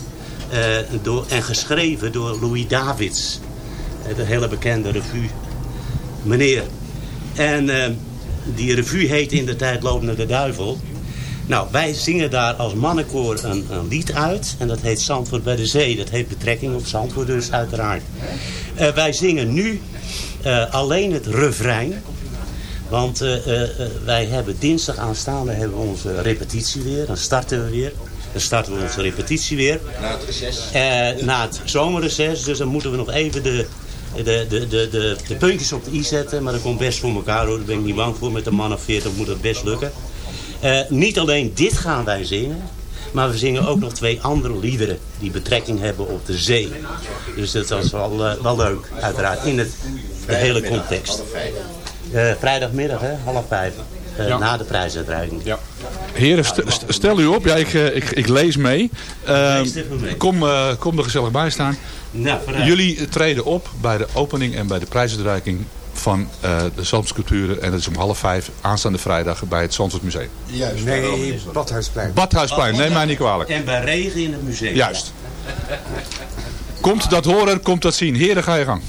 eh, door, en geschreven door Louis Davids. Eh, De hele bekende revue meneer. En ehm, die revue heet in de tijd Lopende de Duivel. Nou, wij zingen daar als mannenkoor een, een lied uit. En dat heet Zandvoort bij de Zee. Dat heeft betrekking op Zandvoort dus uiteraard. Eh, wij zingen nu eh, alleen het refrein. Want eh, eh, eh, wij hebben dinsdag aanstaande hebben we onze repetitie weer. Dan starten we weer. Dan starten we onze repetitie weer. Na het reces. Na het zomerreces. Dus dan moeten we nog even de, de, de, de, de, de puntjes op de i zetten. Maar dat komt best voor elkaar hoor. Daar ben ik niet bang voor. Met de man of 40 moet dat best lukken. Niet alleen dit gaan wij zingen. Maar we zingen ook nog twee andere liederen die betrekking hebben op de zee. Dus dat is wel, wel leuk, uiteraard, in het, de hele context. Eh, vrijdagmiddag, hè, half vijf, eh, Ja. na de prijsuitreiking. Ja. Heren, st- st- stel u op. Ja, ik, eh, ik, ik lees mee. Ehm, mee. kom, eh, kom er gezellig bij staan. Nou. Jullie treden op bij de opening en bij de prijsuitreiking van eh, de Zandsculpturen. En dat is om half vijf aanstaande vrijdag bij het Zandvoort Museum. Juist. Nee, Badhuisplein. Badhuisplein, neem mij niet kwalijk. En bij regen in het museum. Juist. Komt dat horen, komt dat zien. Heren, ga je gang.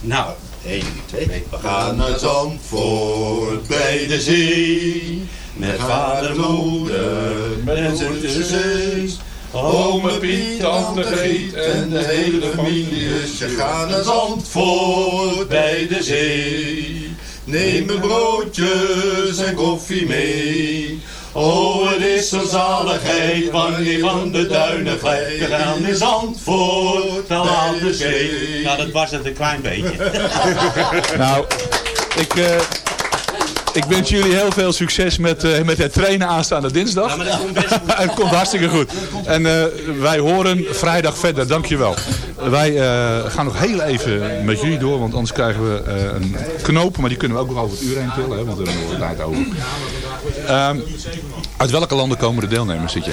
Nou. 1, 2, we gaan naar Zandvoort bij de zee. Met vader, moeder, met zusjes. Ome Piet, tante Greet en de hele familie. Dus je gaat naar Zandvoort bij de zee. Neem een broodjes en koffie mee. Oh, het is zo'n zaligheid wanneer van de duinen glijdt. We gaan in Zandvoort aan de zee. Nou, dat was het een klein beetje. Nou, ik, eh, ik wens jullie heel veel succes met, eh, met het trainen aanstaande dinsdag. Ja, maar dat komt best goed. het komt hartstikke goed. En eh, wij horen vrijdag verder. Dankjewel. Wij eh, gaan nog heel even met jullie door, want anders krijgen we eh, een knoop. Maar die kunnen we ook nog over het uur heen tillen, hè, want we hebben nog tijd over. Ehm, uit welke landen komen de deelnemers jaar?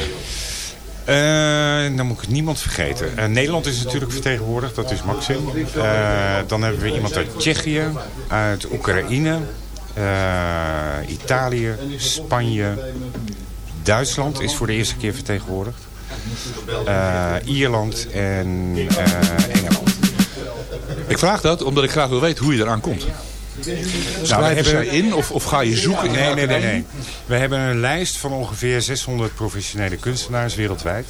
Eh, dan moet ik niemand vergeten. Eh, Nederland is natuurlijk vertegenwoordigd, dat is Maxim. Eh, dan hebben we iemand uit Tsjechië, uit Oekraïne, eh, Italië, Spanje, Duitsland is voor de eerste keer vertegenwoordigd. Eh, Ierland en eh, Engeland. Ik vraag dat omdat ik graag wil weten hoe je eraan komt. Schrijven Nou, zij in of, of ga je zoeken? in Nee, nee, nee, nee. We hebben een lijst van ongeveer 600 professionele kunstenaars wereldwijd.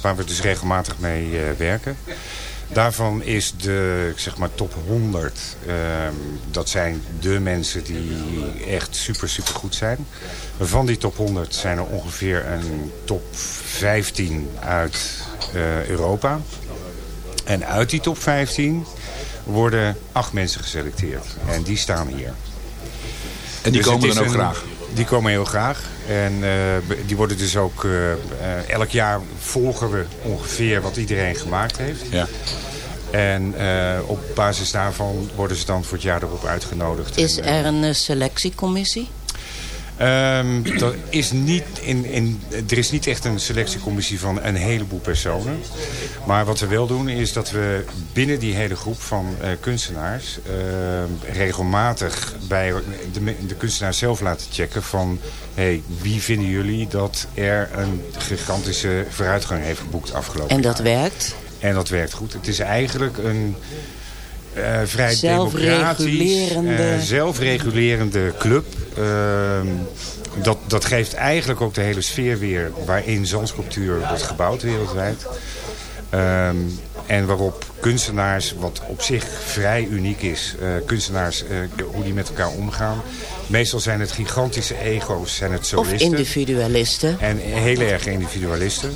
waar we dus regelmatig mee werken. Daarvan is de zeg maar, top 100. ehm, dat zijn de mensen die echt super, super goed zijn. Van die top 100 zijn er ongeveer een top 15 uit eh, Europa. En uit die top 15 worden acht mensen geselecteerd. En die staan hier. En die Dus komen dan ook een- graag? Die komen heel graag. En eh, die worden dus ook... eh, eh, elk jaar volgen we ongeveer wat iedereen gemaakt heeft. Ja. En eh, op basis daarvan worden ze dan voor het jaar erop uitgenodigd. Is En, er een selectiecommissie? Ehm, dat is niet in, in, er is niet echt een selectiecommissie van een heleboel personen. Maar wat we wel doen is dat we binnen die hele groep van eh, kunstenaars... ehm, regelmatig bij de, de kunstenaar zelf laten checken van... Hey, wie vinden jullie dat er een gigantische vooruitgang heeft geboekt afgelopen En dat jaar? werkt? En dat werkt goed. Het is eigenlijk een eh, vrij Zelfregulerende- democratisch, eh, zelfregulerende club. Ehm, dat, dat geeft eigenlijk ook de hele sfeer weer waarin zandsculptuur wordt gebouwd wereldwijd. Ehm, en waarop kunstenaars, wat op zich vrij uniek is, eh, kunstenaars, hoe die met elkaar omgaan. Meestal zijn het gigantische ego's, zijn het Of solisten. individualisten? En heel erg individualisten.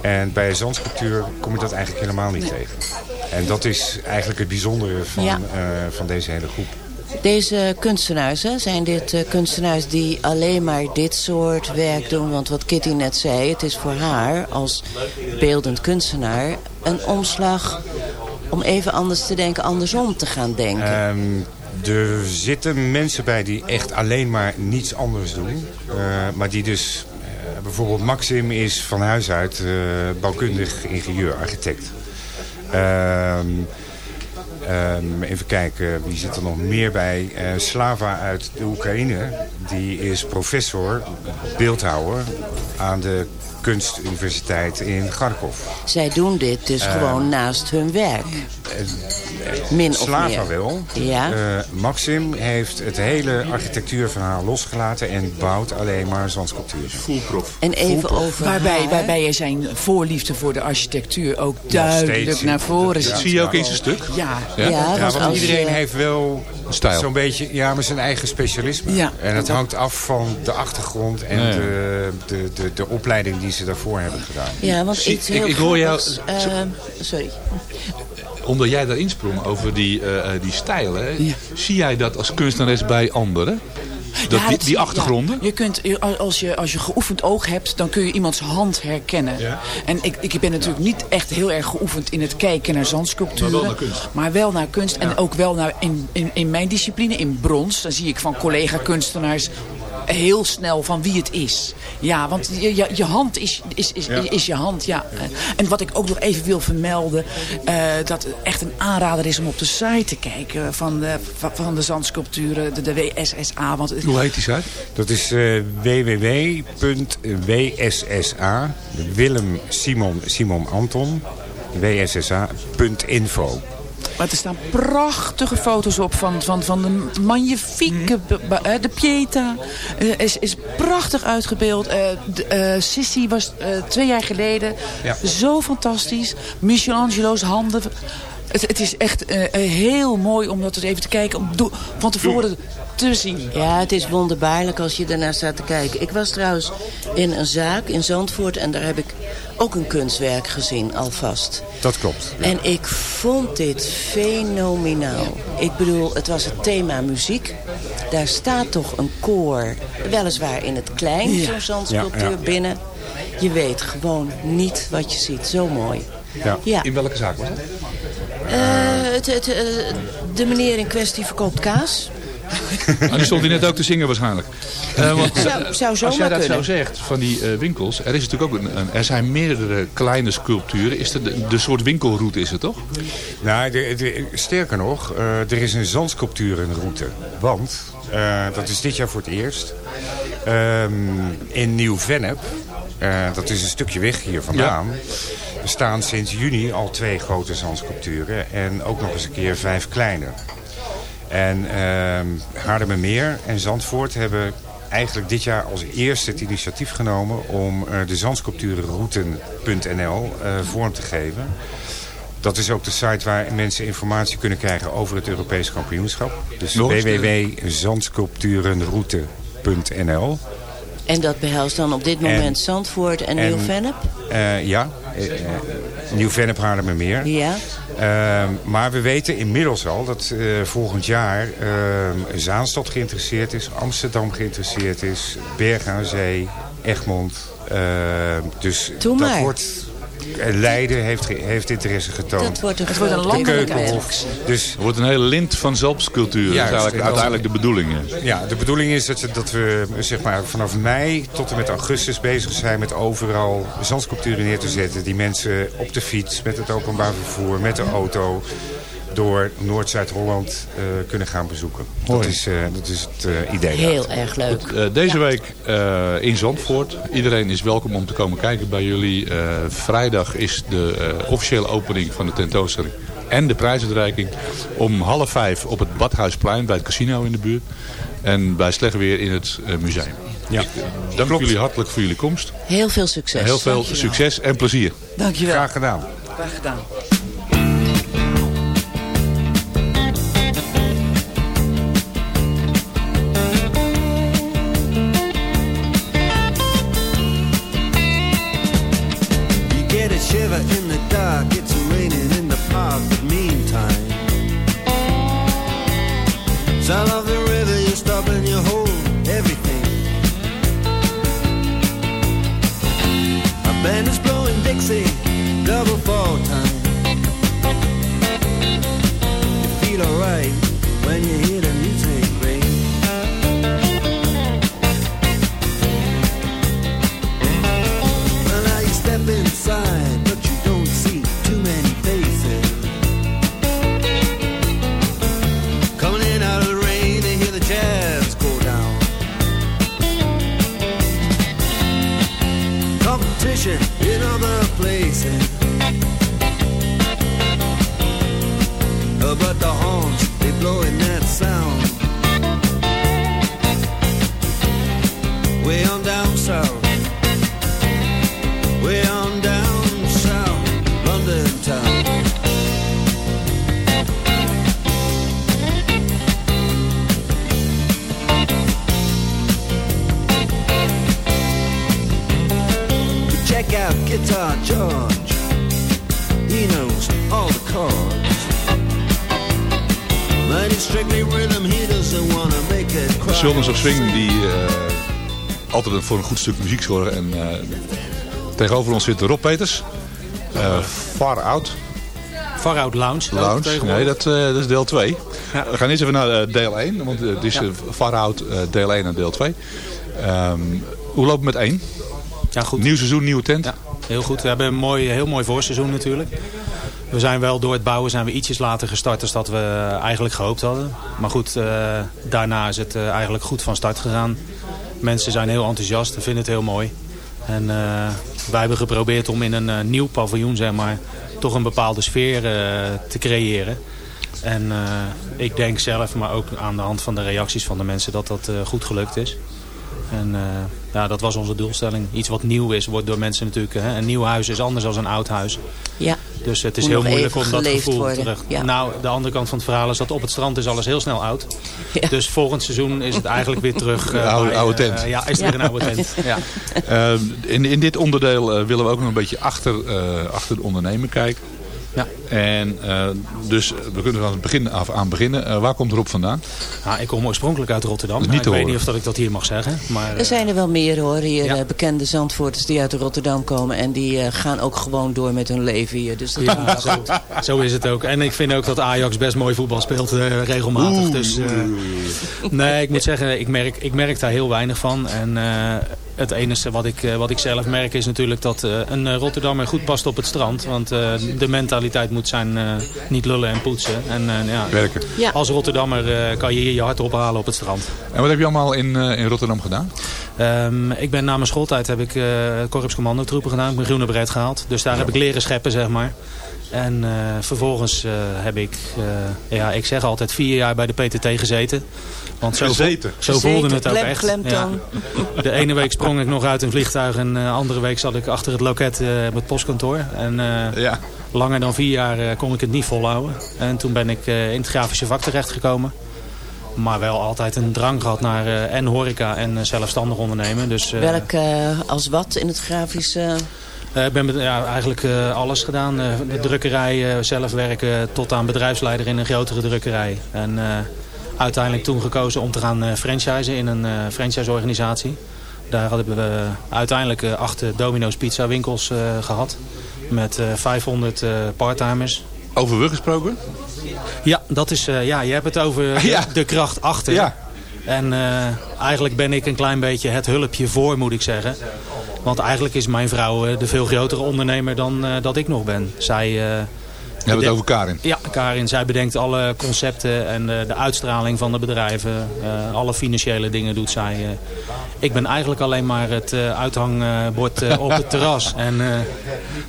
En bij zandsculptuur kom je dat eigenlijk helemaal niet tegen. En dat is eigenlijk het bijzondere van, Ja. eh, van deze hele groep. Deze kunstenaars, hè, zijn dit eh, kunstenaars die alleen maar dit soort werk doen? Want wat Kitty net zei, het is voor haar als beeldend kunstenaar een omslag om even anders te denken, andersom te gaan denken. Ehm, er zitten mensen bij die echt alleen maar niets anders doen. Eh, maar die dus... bijvoorbeeld Maxim is van huis uit bouwkundig ingenieur, architect. Ehm, ehm, even kijken, wie zit er nog meer bij? Eh, Slava uit de Oekraïne. Die is professor, beeldhouwer aan de kunstuniversiteit in Kharkov. Zij doen dit dus Eh, gewoon naast hun werk. Min of Slava meer. wel. Ja. Eh, Maxim heeft het hele architectuurverhaal losgelaten en bouwt alleen maar zandsculpturen. Foolproof. En even over Waarbij, waarbij je zijn voorliefde voor de architectuur ook duidelijk naar voren Dat ziet. zie je ook in zijn stuk. Ja, Ja, Ja, want iedereen je- heeft wel stijl. zo'n beetje ja, maar zijn eigen specialisme. Ja. En het hangt af van de achtergrond en de, de, de, de opleiding die ze daarvoor hebben gedaan. Ja, want Zie- iets heel ik- ik hoor jou- eh, sorry. Omdat jij daar insprong over die, eh, eh, die stijl, hè? zie jij dat als kunstenares bij anderen? Dat, Ja, die, dat die achtergronden? ja. je kunt, als, je, als je geoefend oog hebt, dan kun je iemands hand herkennen. En ik, ik ben natuurlijk niet echt heel erg geoefend in het kijken naar zandsculpturen. Maar wel naar kunst. Maar wel naar kunst. En ook wel naar in, in, in mijn discipline, in brons. Dan zie ik van collega-kunstenaars heel snel van wie het is. Ja, want je, je, je hand is, is, is, is, is je hand, ja. En wat ik ook nog even wil vermelden... eh, dat het echt een aanrader is om op de site te kijken... van de, van- de zandsculpturen, de, de WSSA. Want het- Hoe heet die site? Dat is eh, www.wssa, Willem Simon, Simon Anton, wssa.info. Maar er staan prachtige foto's op van, van, van de magnifieke, be- eh, de Pieta. eh, is, is prachtig uitgebeeld. Eh, de, eh, Sissi was eh, twee jaar geleden Ja. zo fantastisch. Michelangelo's handen. Het, het is echt heel mooi om dat eens even te kijken. Om do- van tevoren te zien. Ja, het is wonderbaarlijk als je ernaar staat te kijken. Ik was trouwens in een zaak in Zandvoort en daar heb ik ook een kunstwerk gezien alvast. Dat klopt. En ik vond dit fenomenaal. Ik bedoel, het was het thema muziek. Daar staat toch een koor, weliswaar in het klein, Ja. zo'n zandsculptuur Ja, binnen. Je weet gewoon niet wat je ziet. Zo mooi. Ja. Ja. In welke zaak was dat? Eh, het, het, eh, de meneer in kwestie verkoopt kaas. Die stond hier net ook te zingen waarschijnlijk. Eh, want, Zou- eh, zou als jij dat kunnen. zo zegt, van die eh, winkels, er is natuurlijk ook een, een- er zijn meerdere kleine sculpturen. Is de, de soort winkelroute is het toch? Nou, de, de- sterker nog, eh, er is een zandsculpturenroute. Want, eh, dat is dit jaar voor het eerst, ehm, in Nieuw-Vennep, eh, dat is een stukje weg hier vandaan... Er staan sinds juni al twee grote zandsculpturen en ook nog eens een keer vijf kleine. En ehm Haarlemmermeer en Zandvoort hebben eigenlijk dit jaar als eerste het initiatief genomen om eh, de zandsculpturenrouten.nl eh, vorm te geven. Dat is ook de site waar mensen informatie kunnen krijgen over het Europees kampioenschap. Dus www.zandsculpturenroute.nl En dat behelst dan op dit moment Zandvoort en, en- Nieuw-Vennep? Eh, ja, eh, Nieuw-Vennep Haarlemmermeer. Ja. Ehm, maar we weten inmiddels al dat eh, volgend jaar ehm, Zaanstad geïnteresseerd is, Amsterdam geïnteresseerd is, Bergen aan Zee, Egmond. Ehm, dus Doe dat maar. wordt... Leiden heeft, heeft interesse getoond. Dat wordt een Het wordt een landelijk Keukenhof. Dus Er wordt een hele lint van zelfsculpturen. Dat is eigenlijk uiteindelijk de bedoeling. ja. Ja, de bedoeling is dat, je- dat we zeg maar, vanaf mei tot en met augustus bezig zijn met overal zandsculpturen neer te zetten. Die mensen op de fiets, met het openbaar vervoer, met de auto door Noord-Zuid-Holland eh, kunnen gaan bezoeken. Dat is, eh, dat is het eh, idee. Heel erg leuk. Eh, deze week eh, in Zandvoort. Iedereen is welkom om te komen kijken bij jullie. Eh, vrijdag is de eh, officiële opening van de tentoonstelling. En de prijsuitreiking om half vijf op het Badhuisplein bij het casino in de buurt. En bij slecht weer in het eh, museum. Ja. Dank jullie hartelijk voor jullie komst. Heel veel succes. Heel veel Dankjewel. succes en plezier. Dankjewel. Graag gedaan. Graag gedaan. In other places. Uh, But the horns, they blow in that sound. Sultans of Swing die eh, altijd voor een goed stuk muziek zorgen. En eh, tegenover ons zit Rob Peters. Eh, Far Out. Far Out Lounge. Lounge. Nee, dat, dat is deel 2. We gaan eerst even naar deel 1. Want het is Ja. Far Out deel 1 en deel 2. Ehm, hoe loopt het met 1? Ja, goed. Nieuw seizoen, nieuwe tent. Ja, heel goed. We hebben een mooi, heel mooi voorseizoen natuurlijk. We zijn wel door het bouwen zijn we ietsjes later gestart dan dat we eigenlijk gehoopt hadden. Maar goed, eh, daarna is het eh, eigenlijk goed van start gegaan. Mensen zijn heel enthousiast en vinden het heel mooi. En eh, wij hebben geprobeerd om in een nieuw paviljoen zeg maar, toch een bepaalde sfeer te creëren. En ik denk zelf, maar ook aan de hand van de reacties van de mensen, dat dat goed gelukt is. En ja, dat was onze doelstelling. Iets wat nieuw is, wordt door mensen natuurlijk... Hè, een nieuw huis is anders dan een oud huis. Ja. Dus het is heel moeilijk om dat gevoel worden. terug... Ja. Nou, de andere kant van het verhaal is dat op het strand is alles heel snel oud. Dus volgend seizoen is het eigenlijk weer terug... eh, De oude- bij, oude eh, tent. ja, is het weer een oude tent. Ja. Ehm, in, in dit onderdeel eh, willen we ook nog een beetje achter, eh, achter de ondernemer kijken. Ja. En eh, dus we kunnen van het begin af aan beginnen. Eh, waar komt Rob vandaan? Nou, ik kom oorspronkelijk uit Rotterdam. Niet Nou, ik weet niet of dat ik dat hier mag zeggen. Maar, Er zijn er wel meer hoor, hier Ja. eh, bekende Zandvoorters die uit Rotterdam komen. En die eh, gaan ook gewoon door met hun leven hier. Dus dat Ja, zo, zo is het ook. En ik vind ook dat Ajax best mooi voetbal speelt eh, regelmatig. dus, eh, nee, ik moet zeggen, ik merk, ik merk daar heel weinig van. En eh, het enige wat ik, wat ik zelf merk is natuurlijk dat eh, een Rotterdammer goed past op het strand. Want eh, de mentaliteit moet zijn eh, niet lullen en poetsen. En eh, ja, Werken. als Rotterdammer eh, kan je hier je hart ophalen op het strand. En wat heb je allemaal in, eh, in Rotterdam gedaan? Ehm, ik ben na mijn schooltijd heb ik eh korpscommandotroepen gedaan. Ik ben groene beret gehaald. Dus daar heb ik leren scheppen, zeg maar. En eh, vervolgens eh, heb ik, eh, ja, ik zeg altijd vier jaar bij de PTT gezeten. Want zo, vo- Gezeten? zo Gezeten, voelde het ook klem- echt. klemtoon. Ja. De ene week sprong ik nog uit een vliegtuig en de andere week zat ik achter het loket eh, op het postkantoor. En eh, Ja. langer dan vier jaar eh, kon ik het niet volhouden. En toen ben ik eh, in het grafische vak terechtgekomen. Maar wel altijd een drang gehad naar eh, en horeca en zelfstandig ondernemen. Dus, eh, eh, als wat in het grafische... eh, ik ben met- ja, eigenlijk eh, alles gedaan. Eh, de drukkerij, zelf werken tot aan bedrijfsleider in een grotere drukkerij. En uiteindelijk toen gekozen om te gaan franchisen in een franchiseorganisatie. Daar hadden we uiteindelijk acht Domino's Pizza winkels eh, gehad. Met eh, 500 eh parttimers. Over we gesproken? Ja, dat is, ja, je hebt het over de, Ja. de kracht achter. Ja. En eh, eigenlijk ben ik een klein beetje het hulpje voor, moet ik zeggen. Want eigenlijk is mijn vrouw eh, de veel grotere ondernemer dan eh, dat ik nog ben. Zij... We hebben het over Karin. ja, Karin. Zij bedenkt alle concepten en de uitstraling van de bedrijven. eh, alle financiële dingen doet zij. eh. ik ben eigenlijk alleen maar het eh, uithangbord op het terras. En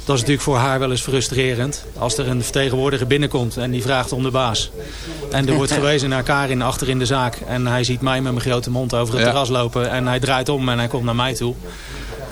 dat is natuurlijk voor haar wel eens frustrerend. Als er een vertegenwoordiger binnenkomt en die vraagt om de baas. En er wordt gewezen naar Karin achter in de zaak. En hij ziet mij met mijn grote mond over het Ja. terras lopen. En hij draait om en hij komt naar mij toe.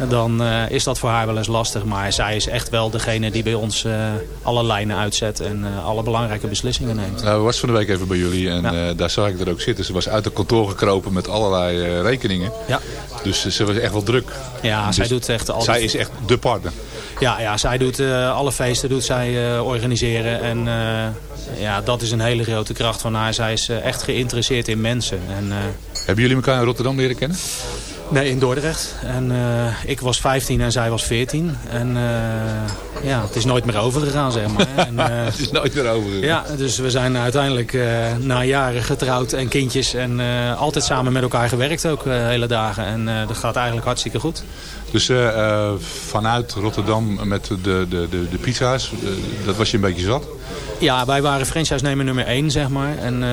Dan eh, is dat voor haar wel eens lastig. Maar zij is echt wel degene die bij ons eh, alle lijnen uitzet. En eh, alle belangrijke beslissingen neemt. Nou, we was van de week even bij jullie en daar zag ik er ook zitten. Ze was uit het kantoor gekropen met allerlei rekeningen. Ja. Dus ze was echt wel druk. Ja, Dus zij doet echt al. Zij is echt de partner. Ja, ja zij doet alle feesten doet zij organiseren. En ja, dat is een hele grote kracht van haar. Zij is echt geïnteresseerd in mensen. En, Hebben jullie elkaar in Rotterdam leren kennen? Nee, in Dordrecht. En eh, ik was 15 en zij was 14. En eh, ja, het is nooit meer overgegaan, zeg maar. En, eh, Het is nooit meer over. ja, dus we zijn uiteindelijk na jaren getrouwd en kindjes. En altijd samen met elkaar gewerkt ook hele dagen. En dat gaat eigenlijk hartstikke goed. Dus eh, eh, vanuit Rotterdam met de, de, de, de pizza's, eh, dat was je een beetje zat? Ja, wij waren franchise-nemer nummer 1, zeg maar. En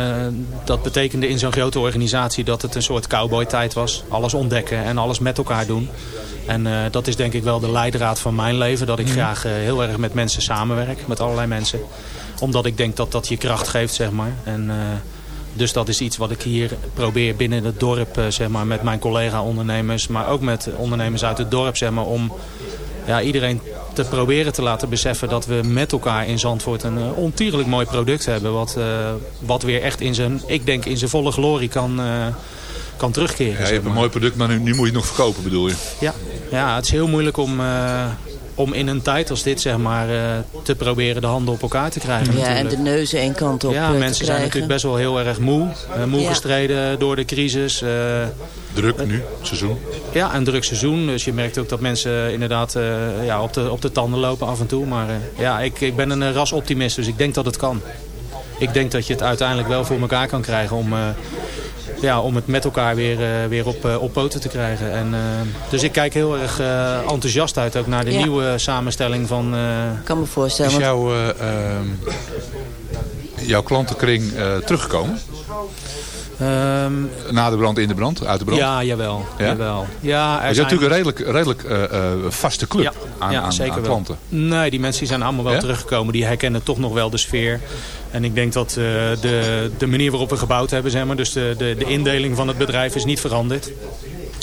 dat betekende in zo'n grote organisatie dat het een soort cowboy-tijd was. Alles ontdekken en alles met elkaar doen. En dat is denk ik wel de leidraad van mijn leven. Dat ik graag eh, heel erg met mensen samenwerk. Met allerlei mensen. Omdat ik denk dat dat je kracht geeft, zeg maar. En, dus dat is iets wat ik hier probeer binnen het dorp, eh, zeg maar. Met mijn collega-ondernemers. Maar ook met ondernemers uit het dorp, zeg maar. Om ja, iedereen te proberen te laten beseffen dat we met elkaar in Zandvoort een uh, ontierlijk mooi product hebben. Wat, uh, wat weer echt in zijn, ik denk in zijn volle glorie kan, uh, kan terugkeren. Ja, je hebt een mooi product, maar nu, nu moet je het nog verkopen bedoel je? Ja, ja het is heel moeilijk om, uh, om in een tijd als dit zeg maar, uh, te proberen de handen op elkaar te krijgen. Ja, natuurlijk. en de neuzen één kant op Ja, uh, mensen zijn natuurlijk best wel heel erg moe. Uh, moe Ja. gestreden door de crisis. Uh, Druk nu, seizoen. ja, een druk seizoen. Dus je merkt ook dat mensen inderdaad uh, ja, op, de, op de tanden lopen af en toe. Maar uh, ja, ik, ik ben een uh, rasoptimist, dus ik denk dat het kan. Ik denk dat je het uiteindelijk wel voor elkaar kan krijgen om, uh, ja, om het met elkaar weer, uh, weer op, uh, op poten te krijgen. En, uh, dus ik kijk heel erg uh, enthousiast uit ook naar de Ja. nieuwe samenstelling van... uh, Ik kan me voorstellen. Is jouw, eh, ehm, jouw klantenkring eh, teruggekomen? Ehm, Na de brand, in de brand, uit de brand? ja, jawel. Ja? jawel. Ja, er je zijn- natuurlijk een redelijk, redelijk eh, eh, vaste club Ja, aan, ja, aan, zeker aan wel. klanten. Nee, die mensen die zijn allemaal wel Ja? teruggekomen. Die herkennen toch nog wel de sfeer. En ik denk dat eh, de, de manier waarop we gebouwd hebben, zeg maar, dus de, de, de indeling van het bedrijf is niet veranderd.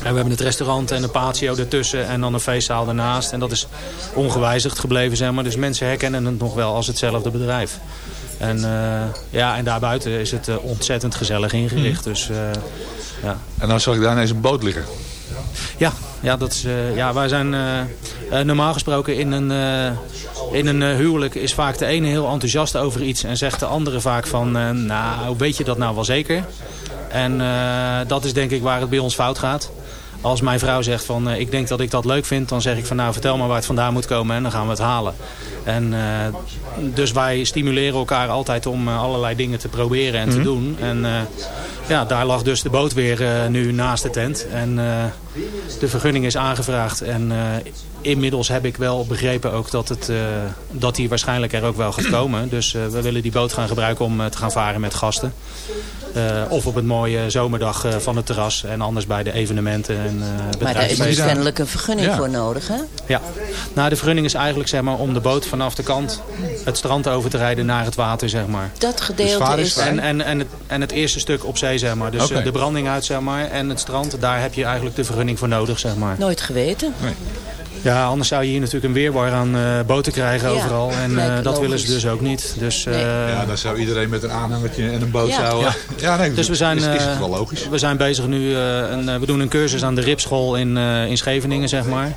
En we hebben het restaurant en een patio ertussen en dan een feestzaal daarnaast. En dat is ongewijzigd gebleven, zeg maar. Dus mensen herkennen het nog wel als hetzelfde bedrijf. En, eh, ja, en daarbuiten is het eh, ontzettend gezellig ingericht. Dus, eh, ja. En dan zag ik daar ineens een boot liggen. Ja, Ja, dat is, ja wij zijn normaal gesproken in een, in een huwelijk is vaak de ene heel enthousiast over iets en zegt de andere vaak van, nou, hoe weet je dat nou wel zeker? En dat is denk ik waar het bij ons fout gaat. Als mijn vrouw zegt van eh, ik denk dat ik dat leuk vind, dan zeg ik van nou vertel maar waar het vandaan moet komen en dan gaan we het halen. En eh, dus wij stimuleren elkaar altijd om eh, allerlei dingen te proberen en te Mhm. doen. En ja, daar lag dus de boot weer nu naast de tent. En de vergunning is aangevraagd. En inmiddels heb ik wel begrepen ook dat, het, dat die waarschijnlijk er ook wel gaat komen. Dus we willen die boot gaan gebruiken om te gaan varen met gasten. Eh, of op een mooie zomerdag eh, van het terras. En anders bij de evenementen en eh Maar daar is dus kennelijk een vergunning Ja. voor nodig, hè? Ja, nou de vergunning is eigenlijk zeg maar om de boot vanaf de kant het strand over te rijden naar het water zeg maar. Dat gedeelte is... En, en, en, het, en het eerste stuk opzij zeg maar. Dus de branding uit zeg maar en het strand, daar heb je eigenlijk de vergunning voor nodig zeg maar. Nooit geweten. Ja, anders zou je hier natuurlijk een weerwar aan eh, boten krijgen Ja, overal. En eh, dat willen ze dus ook niet. Dus, eh, Ja, dan zou iedereen met een aanhangertje en een boot Ja. zouden... Ja. Ja, nee, Dus we zijn, is, is eh, het wel logisch. We zijn bezig nu, eh, een, we doen een cursus aan de Ripschool in, eh, in Scheveningen, zeg maar.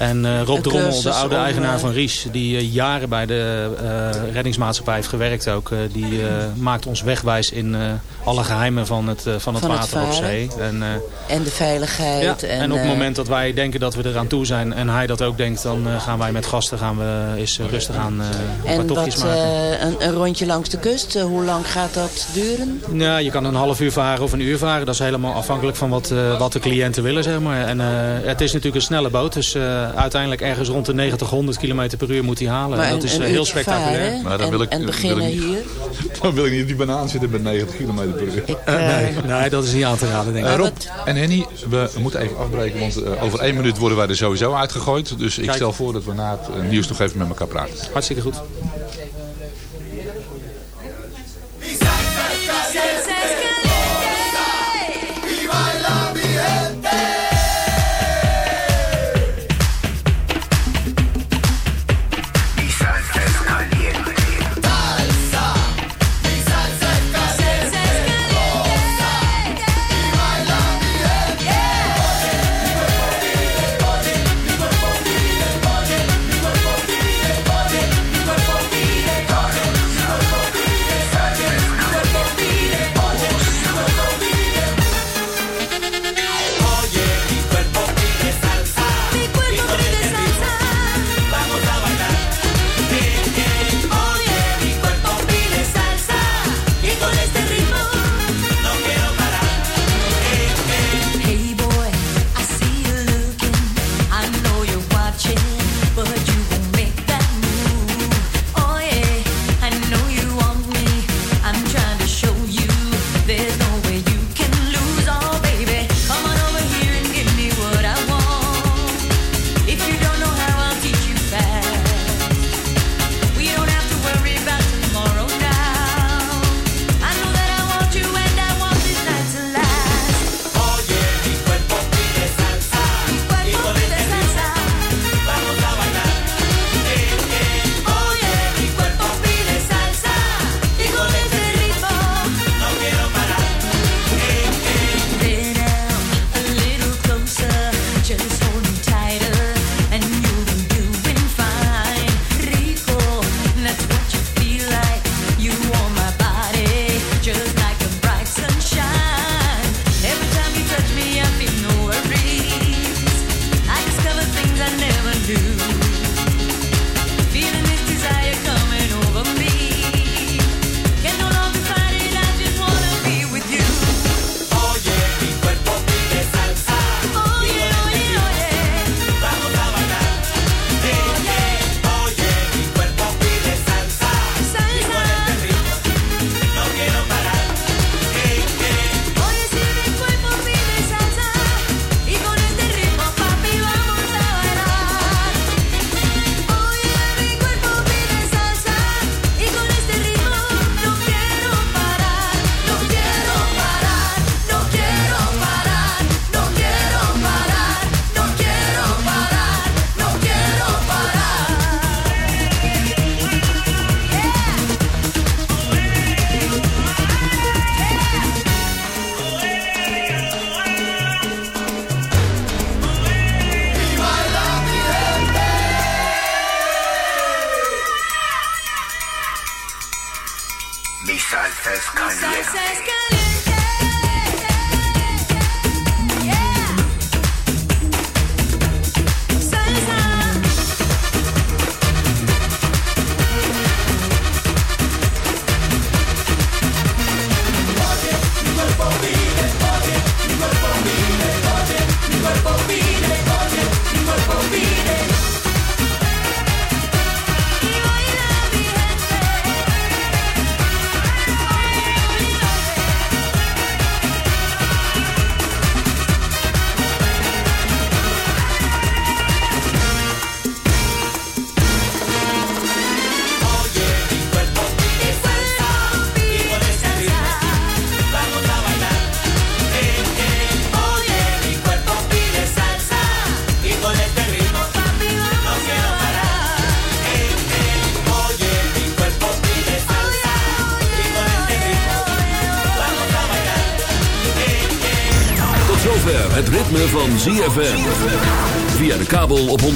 En eh, Rob Een Drommel, de cursus oude eigenaar eh, van Ries, die eh, jaren bij de eh, reddingsmaatschappij heeft gewerkt ook. eh, die eh, maakt ons wegwijs in eh, alle geheimen van het, eh, van het Van het water op zee. En, eh, En de veiligheid. ja, en, en op het eh, moment dat wij denken dat we eraan toe zijn en hij dat ook denkt, dan eh, gaan wij met gasten gaan we eens eh, rustig aan eh, een paar En tochtjes wat, maken. eh, een, een rondje langs de kust, eh, hoe lang gaat dat duren? Ja, je kan een half uur varen of een uur varen. Dat is helemaal afhankelijk van wat, eh, wat de cliënten willen, zeg maar. En eh, het is natuurlijk een snelle boot. Dus eh, uiteindelijk ergens rond de 90, 100 km per uur moet hij halen. Maar en dat een- is een eh, heel spectaculair. Maar dan en- wil ik- en beginnen wil ik niet- hier? Dan wil ik niet op die banaan zitten met 90 km per uur. nee, nee, dat is niet aan te raden, denk ik. Eh, Rob en Henny, we moeten even afbreken, want eh, over één minuut worden wij er sowieso uitgegooid. Dus ik Kijk. stel voor dat we na het eh, nieuws nog even met elkaar praten. Hartstikke goed.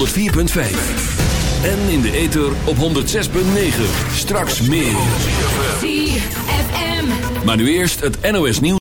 104.5. En in de ether op 106.9. Straks meer. Maar nu eerst het NOS nieuws.